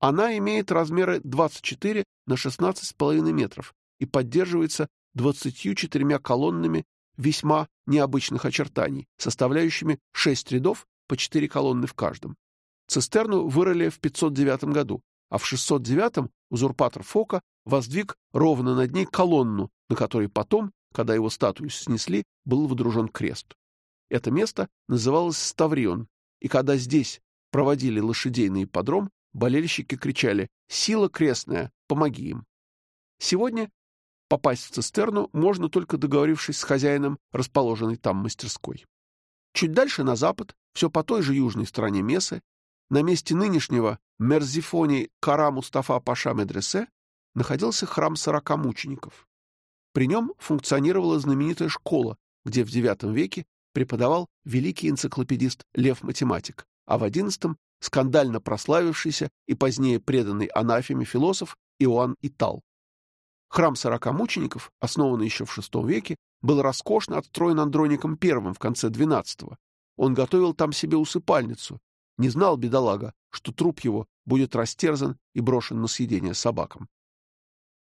Она имеет размеры 24 на 16,5 метров и поддерживается 24 колоннами весьма необычных очертаний, составляющими 6 рядов по 4 колонны в каждом. Цистерну вырыли в 509 году, а в 609 узурпатор Фока воздвиг ровно над ней колонну, на которой потом, когда его статую снесли, был водружен крест. Это место называлось Ставрион, и когда здесь проводили лошадейный подром, болельщики кричали «Сила крестная, помоги им!». Сегодня Попасть в цистерну можно только договорившись с хозяином расположенной там мастерской. Чуть дальше на запад, все по той же южной стороне Месы, на месте нынешнего Мерзифони Кара Мустафа Паша Медресе находился храм сорока мучеников. При нем функционировала знаменитая школа, где в IX веке преподавал великий энциклопедист Лев Математик, а в XI — скандально прославившийся и позднее преданный анафеме философ Иоанн Итал. Храм сорока мучеников, основанный еще в VI веке, был роскошно отстроен Андроником I в конце XII. Он готовил там себе усыпальницу, Не знал бедолага, что труп его будет растерзан и брошен на съедение собакам.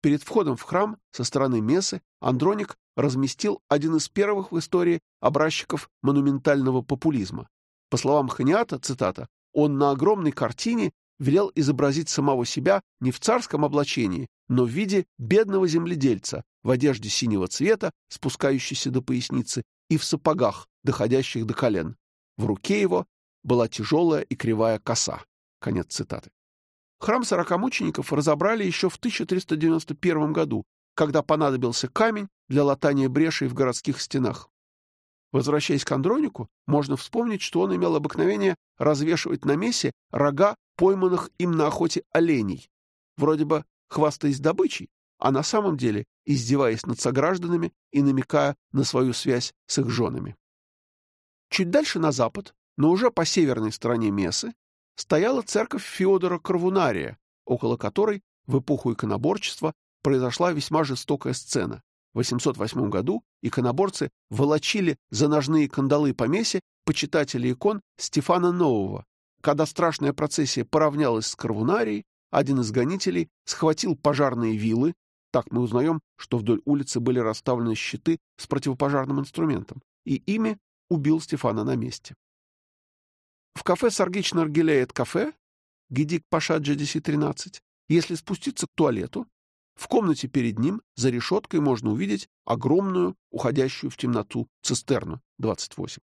Перед входом в храм со стороны Мессы Андроник разместил один из первых в истории образчиков монументального популизма. По словам Ханиата, цитата, он на огромной картине велел изобразить самого себя не в царском облачении, но в виде бедного земледельца в одежде синего цвета, спускающейся до поясницы, и в сапогах, доходящих до колен. В руке его была тяжелая и кривая коса. Конец цитаты. Храм сорока мучеников разобрали еще в 1391 году, когда понадобился камень для латания брешей в городских стенах. Возвращаясь к Андронику, можно вспомнить, что он имел обыкновение развешивать на мессе рога пойманных им на охоте оленей, вроде бы хвастаясь добычей, а на самом деле издеваясь над согражданами и намекая на свою связь с их женами. Чуть дальше на запад, но уже по северной стороне Мессы, стояла церковь Феодора Карвунария, около которой в эпоху иконоборчества произошла весьма жестокая сцена. В 808 году иконоборцы волочили за ножные кандалы по месе почитателей икон Стефана Нового. Когда страшная процессия поравнялась с Карвунарией, один из гонителей схватил пожарные вилы, так мы узнаем, что вдоль улицы были расставлены щиты с противопожарным инструментом, и ими убил Стефана на месте. В кафе Саргич Наргилеет кафе, Гидик Паша GDC-13, если спуститься к туалету, в комнате перед ним за решеткой можно увидеть огромную, уходящую в темноту, цистерну 28.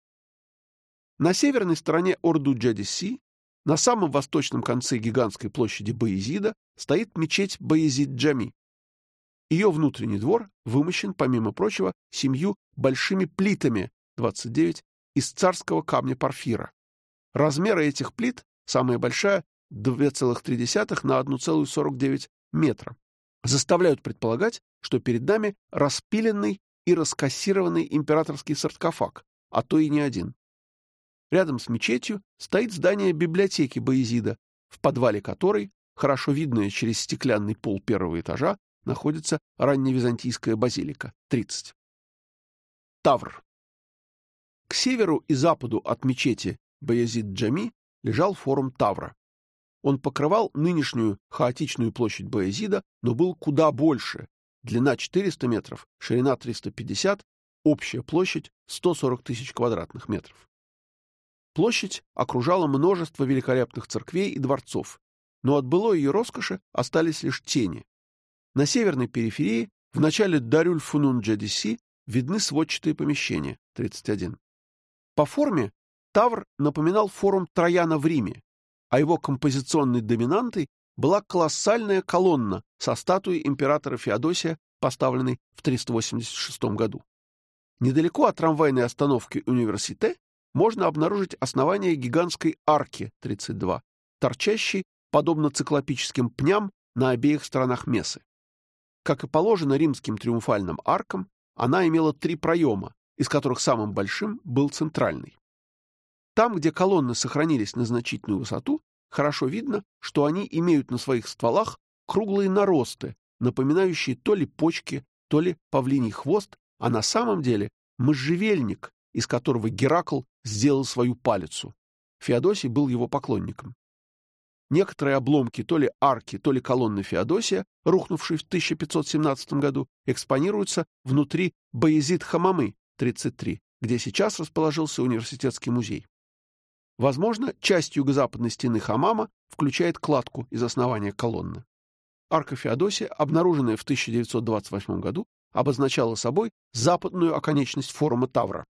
На северной стороне Орду-Джадиси, на самом восточном конце гигантской площади Баезида, стоит мечеть Баезид-Джами. Ее внутренний двор вымощен, помимо прочего, семью большими плитами 29 из царского камня порфира. Размеры этих плит, самая большая, 2,3 на 1,49 метра, заставляют предполагать, что перед нами распиленный и раскассированный императорский саркофаг, а то и не один. Рядом с мечетью стоит здание библиотеки Боязида, в подвале которой, хорошо видное через стеклянный пол первого этажа, находится ранневизантийская базилика, 30. Тавр. К северу и западу от мечети Баязид-Джами лежал форум Тавра. Он покрывал нынешнюю хаотичную площадь Баязида, но был куда больше. Длина 400 метров, ширина 350, общая площадь 140 тысяч квадратных метров. Площадь окружала множество великолепных церквей и дворцов, но от былой ее роскоши остались лишь тени. На северной периферии, в начале Дарюль-Фунун-Джадиси, видны сводчатые помещения, 31. По форме Тавр напоминал форум Трояна в Риме, а его композиционной доминантой была колоссальная колонна со статуей императора Феодосия, поставленной в 386 году. Недалеко от трамвайной остановки Университе можно обнаружить основание гигантской арки 32, торчащей, подобно циклопическим пням, на обеих сторонах Мессы. Как и положено римским триумфальным аркам, она имела три проема, из которых самым большим был центральный. Там, где колонны сохранились на значительную высоту, хорошо видно, что они имеют на своих стволах круглые наросты, напоминающие то ли почки, то ли павлиний хвост, а на самом деле можжевельник, из которого Геракл сделал свою палицу. Феодосий был его поклонником. Некоторые обломки то ли арки, то ли колонны Феодосия, рухнувшей в 1517 году, экспонируются внутри Баязид-Хамамы, 33, где сейчас расположился университетский музей. Возможно, часть юго-западной стены хамама включает кладку из основания колонны. Арка Феодосия, обнаруженная в 1928 году, обозначала собой западную оконечность форума Тавра.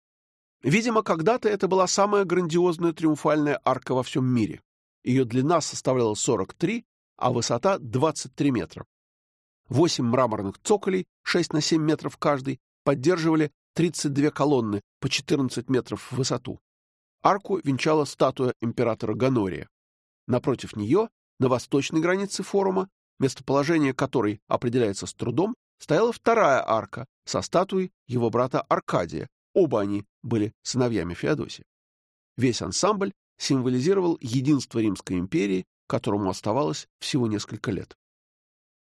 Видимо, когда-то это была самая грандиозная триумфальная арка во всем мире. Ее длина составляла 43, а высота 23 метра. Восемь мраморных цоколей, 6 на 7 метров каждый, поддерживали 32 колонны по 14 метров в высоту. Арку венчала статуя императора Ганория. Напротив нее, на восточной границе форума, местоположение которой определяется с трудом, стояла вторая арка со статуей его брата Аркадия. Оба они были сыновьями Феодосия. Весь ансамбль символизировал единство Римской империи, которому оставалось всего несколько лет.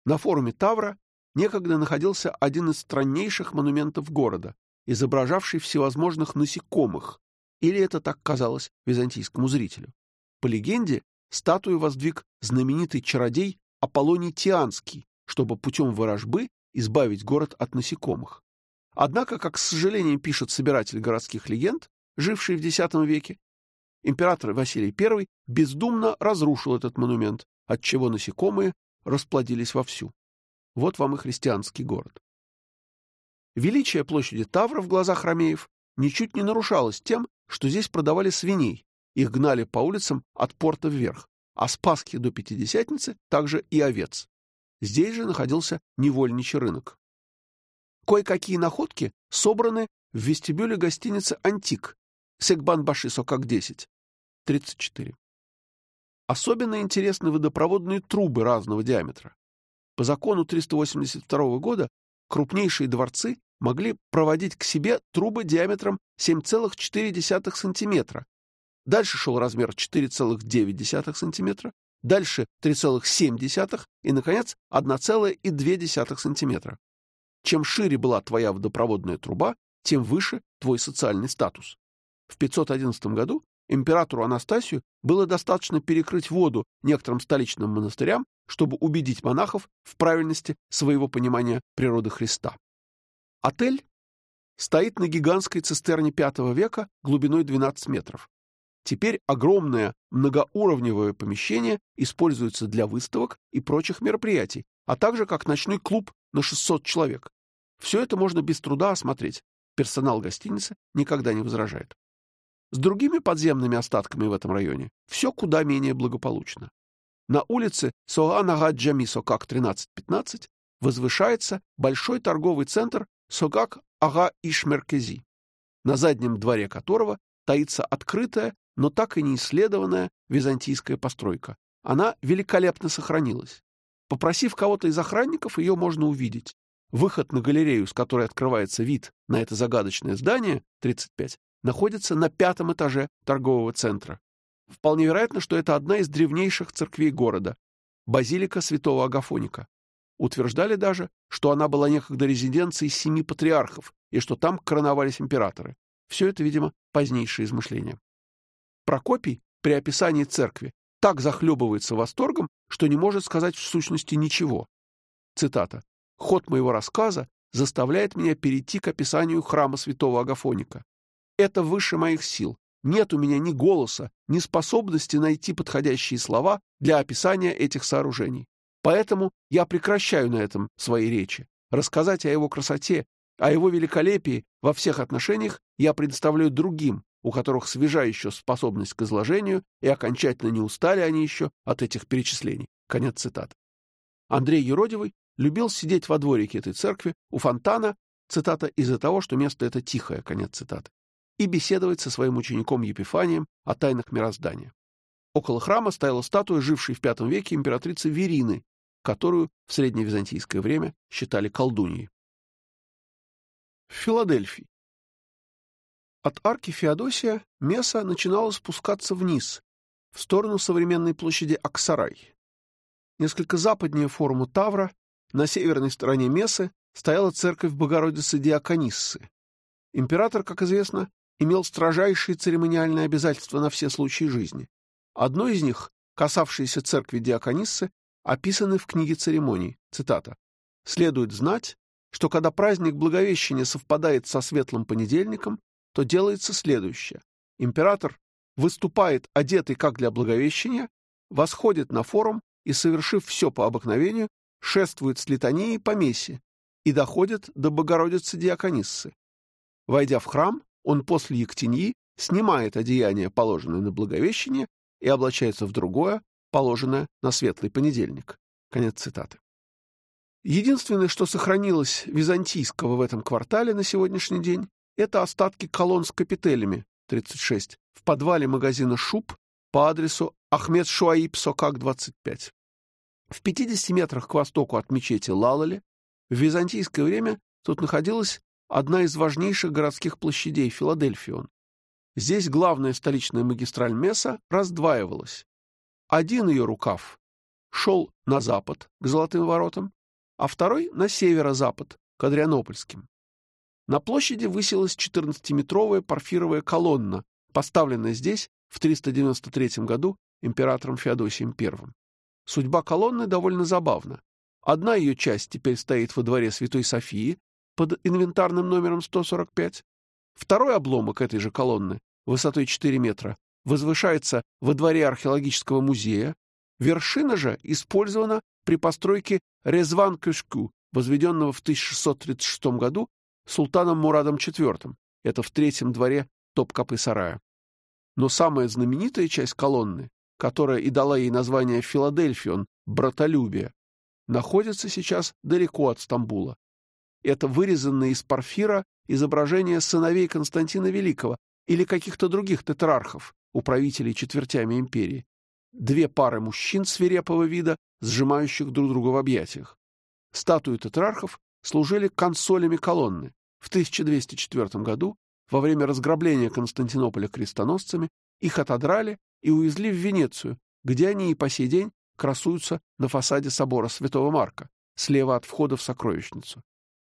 На форуме Тавра некогда находился один из страннейших монументов города, изображавший всевозможных насекомых, или это так казалось византийскому зрителю. По легенде, статую воздвиг знаменитый чародей Аполлоний Тианский, чтобы путем ворожбы избавить город от насекомых. Однако, как с сожалением пишет собиратель городских легенд, живший в X веке, император Василий I бездумно разрушил этот монумент, отчего насекомые расплодились вовсю. Вот вам и христианский город. Величие площади Тавра в глазах ромеев ничуть не нарушалось тем, что здесь продавали свиней, их гнали по улицам от порта вверх, а с Пасхи до Пятидесятницы также и овец. Здесь же находился невольничий рынок. Кое-какие находки собраны в вестибюле гостиницы «Антик», Секбан-Баши Сокак-10, 34. Особенно интересны водопроводные трубы разного диаметра. По закону 382 года крупнейшие дворцы могли проводить к себе трубы диаметром 7,4 см. Дальше шел размер 4,9 см, дальше 3,7 и, наконец, 1,2 см. Чем шире была твоя водопроводная труба, тем выше твой социальный статус. В 511 году императору Анастасию было достаточно перекрыть воду некоторым столичным монастырям, чтобы убедить монахов в правильности своего понимания природы Христа. Отель стоит на гигантской цистерне V века глубиной 12 метров. Теперь огромное многоуровневое помещение используется для выставок и прочих мероприятий, а также как ночной клуб на 600 человек. Все это можно без труда осмотреть. Персонал гостиницы никогда не возражает. С другими подземными остатками в этом районе все куда менее благополучно. На улице Соанагаджамисо как 13-15 возвышается большой торговый центр Согак Ага Ишмеркези, на заднем дворе которого таится открытая, но так и не исследованная византийская постройка. Она великолепно сохранилась. Попросив кого-то из охранников, ее можно увидеть. Выход на галерею, с которой открывается вид на это загадочное здание, 35, находится на пятом этаже торгового центра. Вполне вероятно, что это одна из древнейших церквей города — базилика святого Агафоника. Утверждали даже, что она была некогда резиденцией семи патриархов и что там короновались императоры. Все это, видимо, позднейшие измышления. Прокопий при описании церкви так захлебывается восторгом, что не может сказать в сущности ничего. Цитата. «Ход моего рассказа заставляет меня перейти к описанию храма святого Агафоника. Это выше моих сил. Нет у меня ни голоса, ни способности найти подходящие слова для описания этих сооружений. Поэтому я прекращаю на этом свои речи. Рассказать о его красоте, о его великолепии во всех отношениях я предоставляю другим, у которых свежа еще способность к изложению, и окончательно не устали они еще от этих перечислений. Конец цитат. Андрей Еродивый любил сидеть во дворике этой церкви у фонтана, цитата, из-за того, что место это тихое, конец цитаты, и беседовать со своим учеником Епифанием о тайнах мироздания. Около храма стояла статуя, жившей в V веке императрицы Верины, которую в средневизантийское время считали колдуньей. В Филадельфии. От арки Феодосия Меса начинала спускаться вниз, в сторону современной площади Аксарай. Несколько западнее форума Тавра, на северной стороне Месы, стояла церковь Богородицы Диакониссы. Император, как известно, имел строжайшие церемониальные обязательства на все случаи жизни. Одно из них, касавшееся церкви Диакониссы, описаны в книге церемоний. Цитата. «Следует знать, что когда праздник Благовещения совпадает со светлым понедельником, то делается следующее. Император выступает, одетый как для Благовещения, восходит на форум и, совершив все по обыкновению, шествует с литанией по мессе и доходит до Богородицы Диакониссы. Войдя в храм, он после Ектеньи снимает одеяние, положенное на Благовещение, и облачается в другое, положенное на светлый понедельник. Конец цитаты. Единственное, что сохранилось византийского в этом квартале на сегодняшний день, это остатки колонн с капителями 36 в подвале магазина «Шуб» по адресу Ахмед Шуаиб Сокак 25. В 50 метрах к востоку от мечети Лалали в византийское время тут находилась одна из важнейших городских площадей Филадельфион. Здесь главная столичная магистраль Меса раздваивалась. Один ее рукав шел на запад, к Золотым воротам, а второй — на северо-запад, к Адрианопольским. На площади высилась 14-метровая порфировая колонна, поставленная здесь в 393 году императором Феодосием I. Судьба колонны довольно забавна. Одна ее часть теперь стоит во дворе Святой Софии под инвентарным номером 145. Второй обломок этой же колонны, высотой 4 метра, возвышается во дворе археологического музея. Вершина же использована при постройке Резван-Кюшку, возведенного в 1636 году султаном Мурадом IV. Это в третьем дворе Топкапы-сарая. Но самая знаменитая часть колонны, которая и дала ей название Филадельфион, братолюбие, находится сейчас далеко от Стамбула. Это вырезанное из порфира изображение сыновей Константина Великого или каких-то других тетрархов, управителей четвертями империи. Две пары мужчин свирепого вида, сжимающих друг друга в объятиях. Статуи тетрархов служили консолями колонны. В 1204 году, во время разграбления Константинополя крестоносцами, их отодрали и увезли в Венецию, где они и по сей день красуются на фасаде собора Святого Марка, слева от входа в сокровищницу.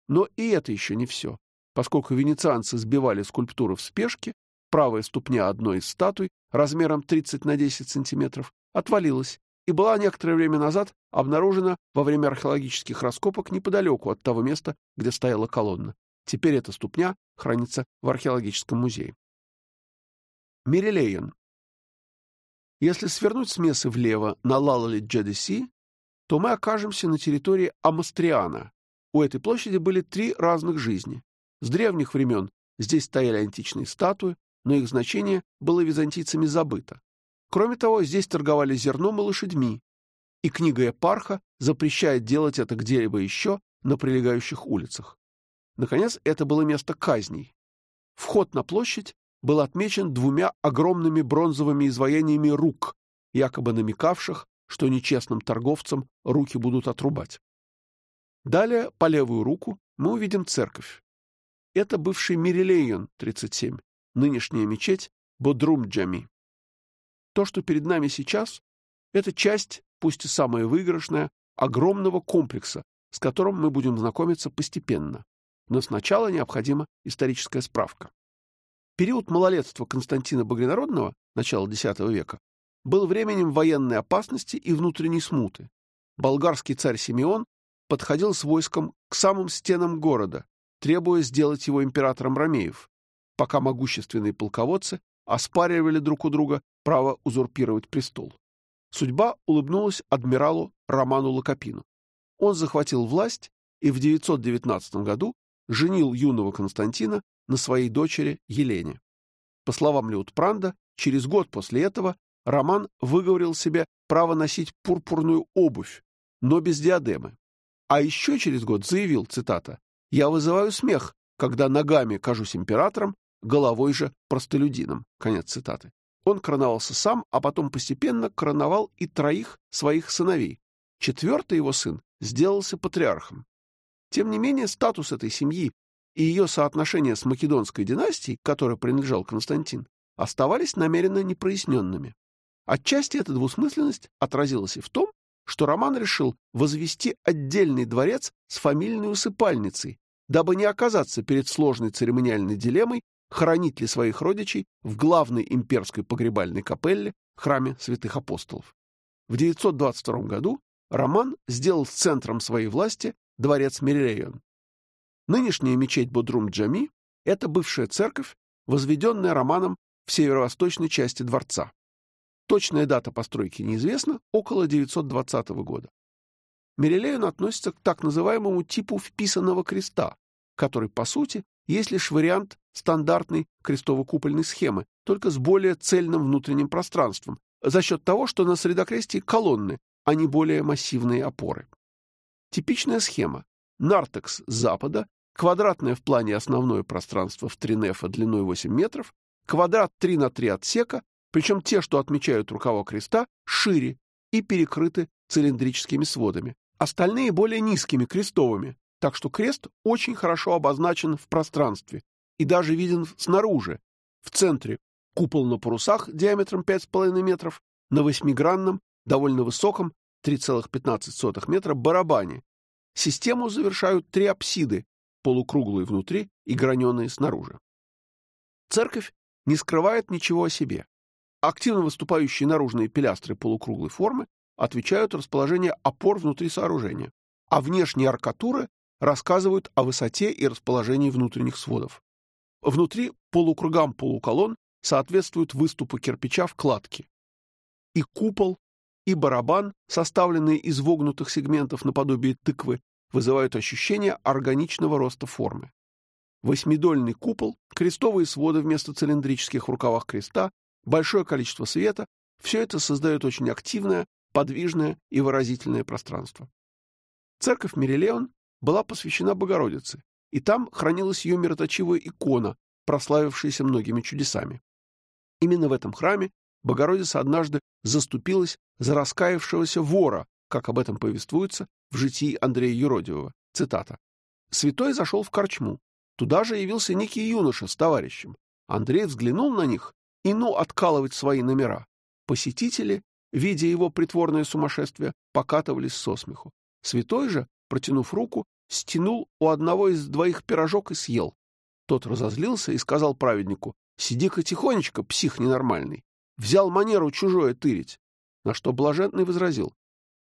Но и это еще не все. Поскольку венецианцы сбивали скульптуры в спешке, правая ступня одной из статуй размером 30 на 10 сантиметров отвалилась и была некоторое время назад обнаружена во время археологических раскопок неподалеку от того места, где стояла колонна. Теперь эта ступня хранится в археологическом музее. Мирилейн. Если свернуть с Мессы влево на Лалали-Джадеси, то мы окажемся на территории Амастриана. У этой площади были три разных жизни. С древних времен здесь стояли античные статуи, но их значение было византийцами забыто. Кроме того, здесь торговали зерном и лошадьми, и книга Эпарха запрещает делать это где-либо еще на прилегающих улицах. Наконец, это было место казней. Вход на площадь был отмечен двумя огромными бронзовыми изваяниями рук, якобы намекавших, что нечестным торговцам руки будут отрубать. Далее, по левую руку, мы увидим церковь. Это бывший Мирилейон, 37, нынешняя мечеть Бодрум-Джами. То, что перед нами сейчас, это часть, пусть и самая выигрышная, огромного комплекса, с которым мы будем знакомиться постепенно. Но сначала необходима историческая справка. Период малолетства Константина Багринародного, начала X века, был временем военной опасности и внутренней смуты. Болгарский царь Симеон подходил с войском к самым стенам города, требуя сделать его императором Ромеев, пока могущественные полководцы оспаривали друг у друга право узурпировать престол. Судьба улыбнулась адмиралу Роману Лакопину. Он захватил власть и в 919 году женил юного Константина на своей дочери Елене. По словам Леутпранда, через год после этого Роман выговорил себе право носить пурпурную обувь, но без диадемы. А еще через год заявил, цитата, «Я вызываю смех, когда ногами кажусь императором, головой же простолюдином». Конец цитаты. Он короновался сам, а потом постепенно короновал и троих своих сыновей. Четвертый его сын сделался патриархом. Тем не менее, статус этой семьи и ее соотношение с македонской династией, которой принадлежал Константин, оставались намеренно непроясненными. Отчасти эта двусмысленность отразилась и в том, что Роман решил возвести отдельный дворец с фамильной усыпальницей, дабы не оказаться перед сложной церемониальной дилеммой, хранить ли своих родичей в главной имперской погребальной капелле, храме святых апостолов. В 922 году Роман сделал центром своей власти дворец Мерилейон. Нынешняя мечеть Бодрум-Джами — это бывшая церковь, возведенная Романом в северо-восточной части дворца. Точная дата постройки неизвестна, около 920 года. Мерилеон относится к так называемому типу вписанного креста, который, по сути, есть лишь вариант стандартной крестово-купольной схемы, только с более цельным внутренним пространством, за счет того, что на средокрестии колонны, а не более массивные опоры. Типичная схема. Нартекс с запада, квадратное в плане основное пространство в 3 нефа длиной 8 метров, квадрат 3 на 3 отсека, причем те, что отмечают рукава креста, шире и перекрыты цилиндрическими сводами. Остальные более низкими, крестовыми, так что крест очень хорошо обозначен в пространстве и даже виден снаружи. В центре купол на парусах диаметром 5,5 метров, на восьмигранном, довольно высоком, 3,15 метра барабане. Систему завершают три апсиды, полукруглые внутри и граненые снаружи. Церковь не скрывает ничего о себе. Активно выступающие наружные пилястры полукруглой формы отвечают расположение опор внутри сооружения, а внешние аркатуры рассказывают о высоте и расположении внутренних сводов. Внутри полукругам полуколонн соответствуют выступы кирпича в кладке. И купол, и барабан, составленные из вогнутых сегментов наподобие тыквы, вызывают ощущение органичного роста формы. Восьмидольный купол, крестовые своды вместо цилиндрических в рукавах креста, большое количество света – все это создает очень активное, подвижное и выразительное пространство. Церковь Мерилеон была посвящена Богородице, и там хранилась ее мироточивая икона, прославившаяся многими чудесами. Именно в этом храме Богородица однажды заступилась за раскаявшегося вора, как об этом повествуется в житии Андрея Юродивого. Цитата. «Святой зашел в корчму. Туда же явился некий юноша с товарищем. Андрей взглянул на них и ну откалывать свои номера. Посетители, видя его притворное сумасшествие, покатывались со смеху. Святой же, протянув руку, стянул у одного из двоих пирожок и съел. Тот разозлился и сказал праведнику, «Сиди-ка тихонечко, псих ненормальный. Взял манеру чужое тырить». На что блаженный возразил,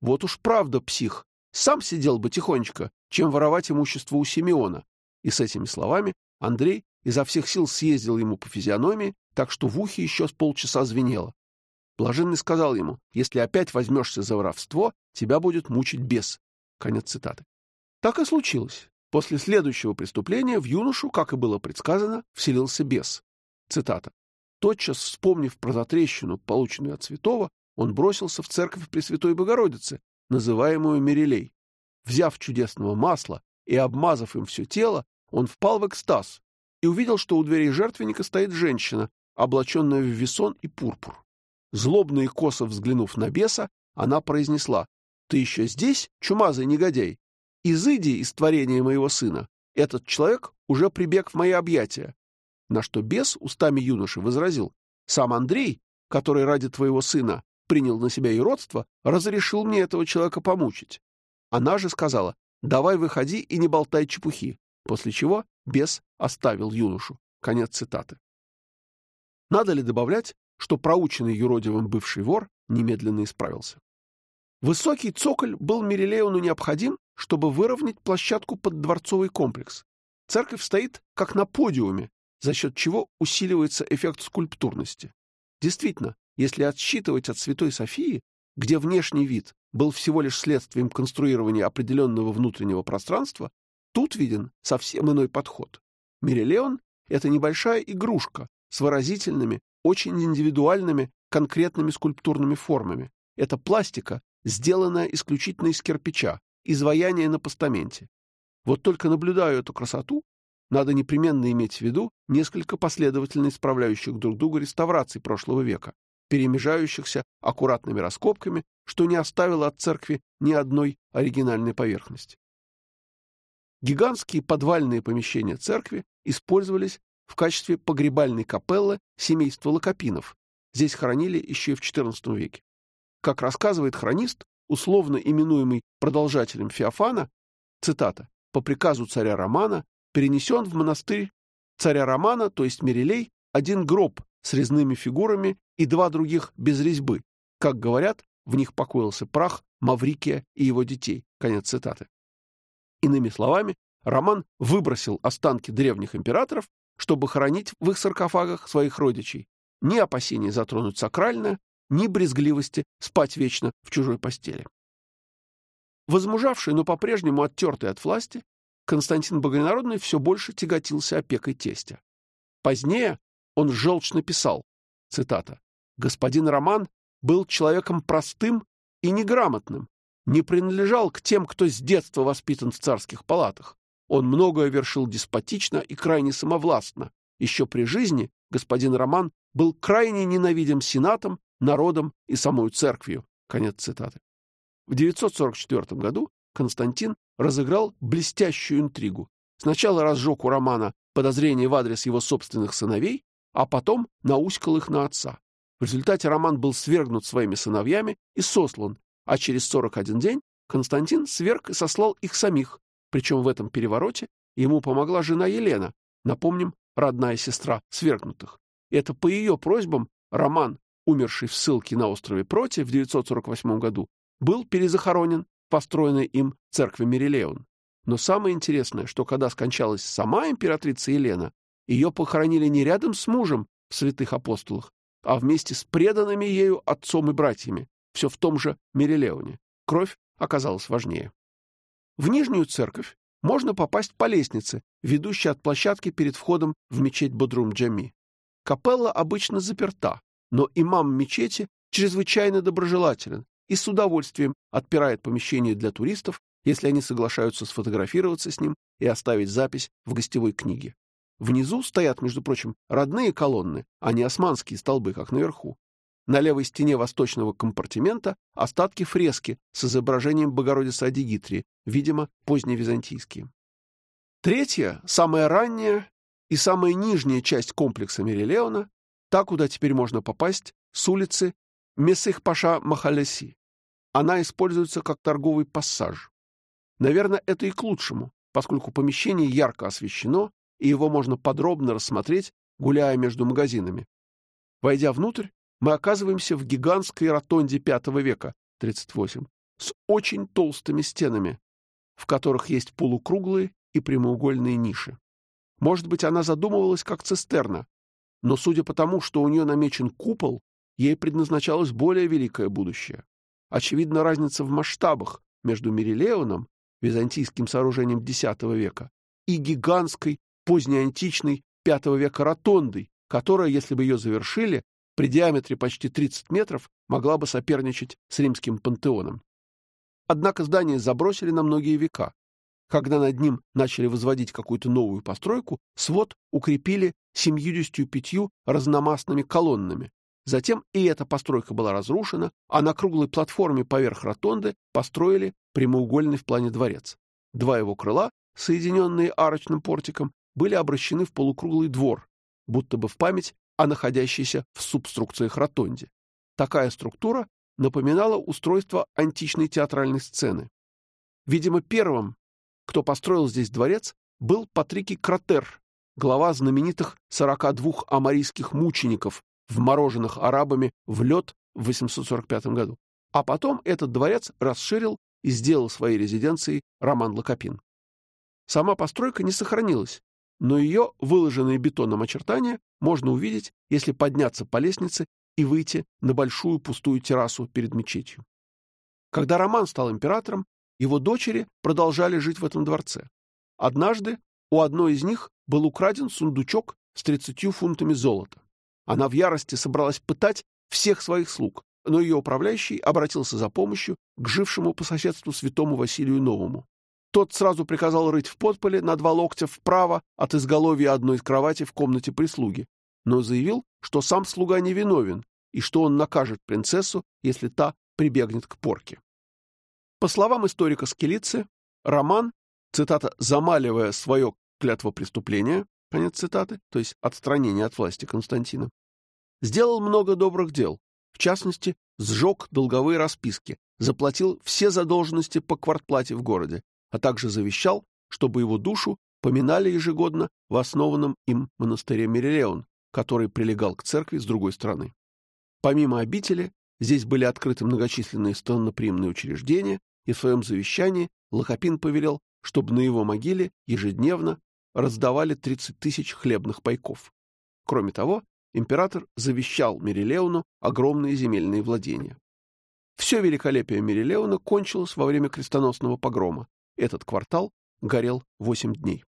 «Вот уж правда, псих, сам сидел бы тихонечко, чем воровать имущество у Симеона». И с этими словами Андрей изо всех сил съездил ему по физиономии, так что в ухе еще с полчаса звенело. Блаженный сказал ему, «Если опять возьмешься за воровство, тебя будет мучить бес». Конец цитаты. Так и случилось. После следующего преступления в юношу, как и было предсказано, вселился бес. Цитата. Тотчас вспомнив про затрещину, полученную от святого, он бросился в церковь Пресвятой Богородицы, называемую Мерилей. Взяв чудесного масла и обмазав им все тело, он впал в экстаз и увидел, что у дверей жертвенника стоит женщина, облаченная в весон и пурпур. Злобно и косо взглянув на беса, она произнесла, «Ты еще здесь, чумазый негодяй? изыди из творения моего сына, этот человек уже прибег в мои объятия. На что бес устами юноши возразил, сам Андрей, который ради твоего сына принял на себя и родство, разрешил мне этого человека помучить. Она же сказала, давай выходи и не болтай чепухи, после чего бес оставил юношу. Конец цитаты. Надо ли добавлять, что проученный юродивым бывший вор немедленно исправился? Высокий цоколь был Мерилеону необходим, чтобы выровнять площадку под дворцовый комплекс. Церковь стоит как на подиуме, за счет чего усиливается эффект скульптурности. Действительно, если отсчитывать от Святой Софии, где внешний вид был всего лишь следствием конструирования определенного внутреннего пространства, тут виден совсем иной подход. Мирелеон — это небольшая игрушка с выразительными, очень индивидуальными, конкретными скульптурными формами. Это пластика, сделанная исключительно из кирпича, изваяние на постаменте. Вот только наблюдая эту красоту, надо непременно иметь в виду несколько последовательно исправляющих друг друга реставраций прошлого века, перемежающихся аккуратными раскопками, что не оставило от церкви ни одной оригинальной поверхности. Гигантские подвальные помещения церкви использовались в качестве погребальной капеллы семейства Локопинов. Здесь хоронили еще и в XIV веке. Как рассказывает хронист, условно именуемый продолжателем Феофана, цитата, по приказу царя Романа перенесен в монастырь царя Романа, то есть Мерилей, один гроб с резными фигурами и два других без резьбы. Как говорят, в них покоился прах Маврикия и его детей. Конец цитаты. Иными словами, Роман выбросил останки древних императоров, чтобы хоронить в их саркофагах своих родичей. Ни опасения затронуть сакральное, ни брезгливости спать вечно в чужой постели. Возмужавший, но по-прежнему оттертый от власти, Константин Богонародный все больше тяготился опекой тестя. Позднее он желчно писал, цитата, «Господин Роман был человеком простым и неграмотным, не принадлежал к тем, кто с детства воспитан в царских палатах. Он многое вершил деспотично и крайне самовластно. Еще при жизни господин Роман был крайне ненавидим сенатом народом и самой церковью. Конец цитаты. В 944 году Константин разыграл блестящую интригу. Сначала разжег у Романа подозрения в адрес его собственных сыновей, а потом науськал их на отца. В результате Роман был свергнут своими сыновьями и сослан, а через 41 день Константин сверг и сослал их самих, причем в этом перевороте ему помогла жена Елена, напомним, родная сестра свергнутых. Это по ее просьбам Роман умерший в ссылке на острове Проти в 948 году, был перезахоронен в построенной им церкви Мерилеон. Но самое интересное, что когда скончалась сама императрица Елена, ее похоронили не рядом с мужем в святых апостолах, а вместе с преданными ею отцом и братьями, все в том же Мерилеоне. Кровь оказалась важнее. В Нижнюю церковь можно попасть по лестнице, ведущей от площадки перед входом в мечеть Бодрум-Джами. Капелла обычно заперта, но имам мечети чрезвычайно доброжелателен и с удовольствием отпирает помещение для туристов, если они соглашаются сфотографироваться с ним и оставить запись в гостевой книге. Внизу стоят, между прочим, родные колонны, а не османские столбы, как наверху. На левой стене восточного компартимента остатки фрески с изображением Богородицы Адигитрии, видимо, поздневизантийские. Третья, самая ранняя и самая нижняя часть комплекса Мерилеона, та, куда теперь можно попасть, с улицы Месых-Паша Махалеси. Она используется как торговый пассаж. Наверное, это и к лучшему, поскольку помещение ярко освещено, и его можно подробно рассмотреть, гуляя между магазинами. Войдя внутрь, мы оказываемся в гигантской ротонде V века, 38, с очень толстыми стенами, в которых есть полукруглые и прямоугольные ниши. Может быть, она задумывалась как цистерна, но судя по тому, что у нее намечен купол, ей предназначалось более великое будущее. Очевидна разница в масштабах между Мерилеоном, византийским сооружением X века, и гигантской позднеантичной V века ротондой, которая, если бы ее завершили, при диаметре почти 30 метров могла бы соперничать с римским пантеоном. Однако здание забросили на многие века. Когда над ним начали возводить какую-то новую постройку, свод укрепили 75 разномастными колоннами. Затем и эта постройка была разрушена, а на круглой платформе поверх ротонды построили прямоугольный в плане дворец. Два его крыла, соединенные арочным портиком, были обращены в полукруглый двор, будто бы в память о находящейся в субструкциях ротонде. Такая структура напоминала устройство античной театральной сцены. Видимо, первым, кто построил здесь дворец, был Патрикий Кратер, глава знаменитых 42 амарийских мучеников, вмороженных арабами в лед в 845 году. А потом этот дворец расширил и сделал своей резиденцией Роман Лакопин. Сама постройка не сохранилась, но ее выложенные бетоном очертания можно увидеть, если подняться по лестнице и выйти на большую пустую террасу перед мечетью. Когда Роман стал императором, его дочери продолжали жить в этом дворце. Однажды у одной из них был украден сундучок с 30 фунтами золота. Она в ярости собралась пытать всех своих слуг, но ее управляющий обратился за помощью к жившему по соседству святому Василию Новому. Тот сразу приказал рыть в подполе на два локтя вправо от изголовья одной из кровати в комнате прислуги, но заявил, что сам слуга не виновен и что он накажет принцессу, если та прибегнет к порке. По словам историка Скелицы, Роман, цитата, «замаливая свое клятвопреступление», конец цитаты, то есть отстранение от власти Константина, сделал много добрых дел, в частности, сжег долговые расписки, заплатил все задолженности по квартплате в городе, а также завещал, чтобы его душу поминали ежегодно в основанном им монастыре Мерилеон, который прилегал к церкви с другой стороны. Помимо обители, здесь были открыты многочисленные станноприимные учреждения, и в своем завещании Лохопин повелел, чтобы на его могиле ежедневно раздавали 30 тысяч хлебных пайков. Кроме того, император завещал Мерилеону огромные земельные владения. Все великолепие Мерилеона кончилось во время крестоносного погрома, этот квартал горел 8 дней.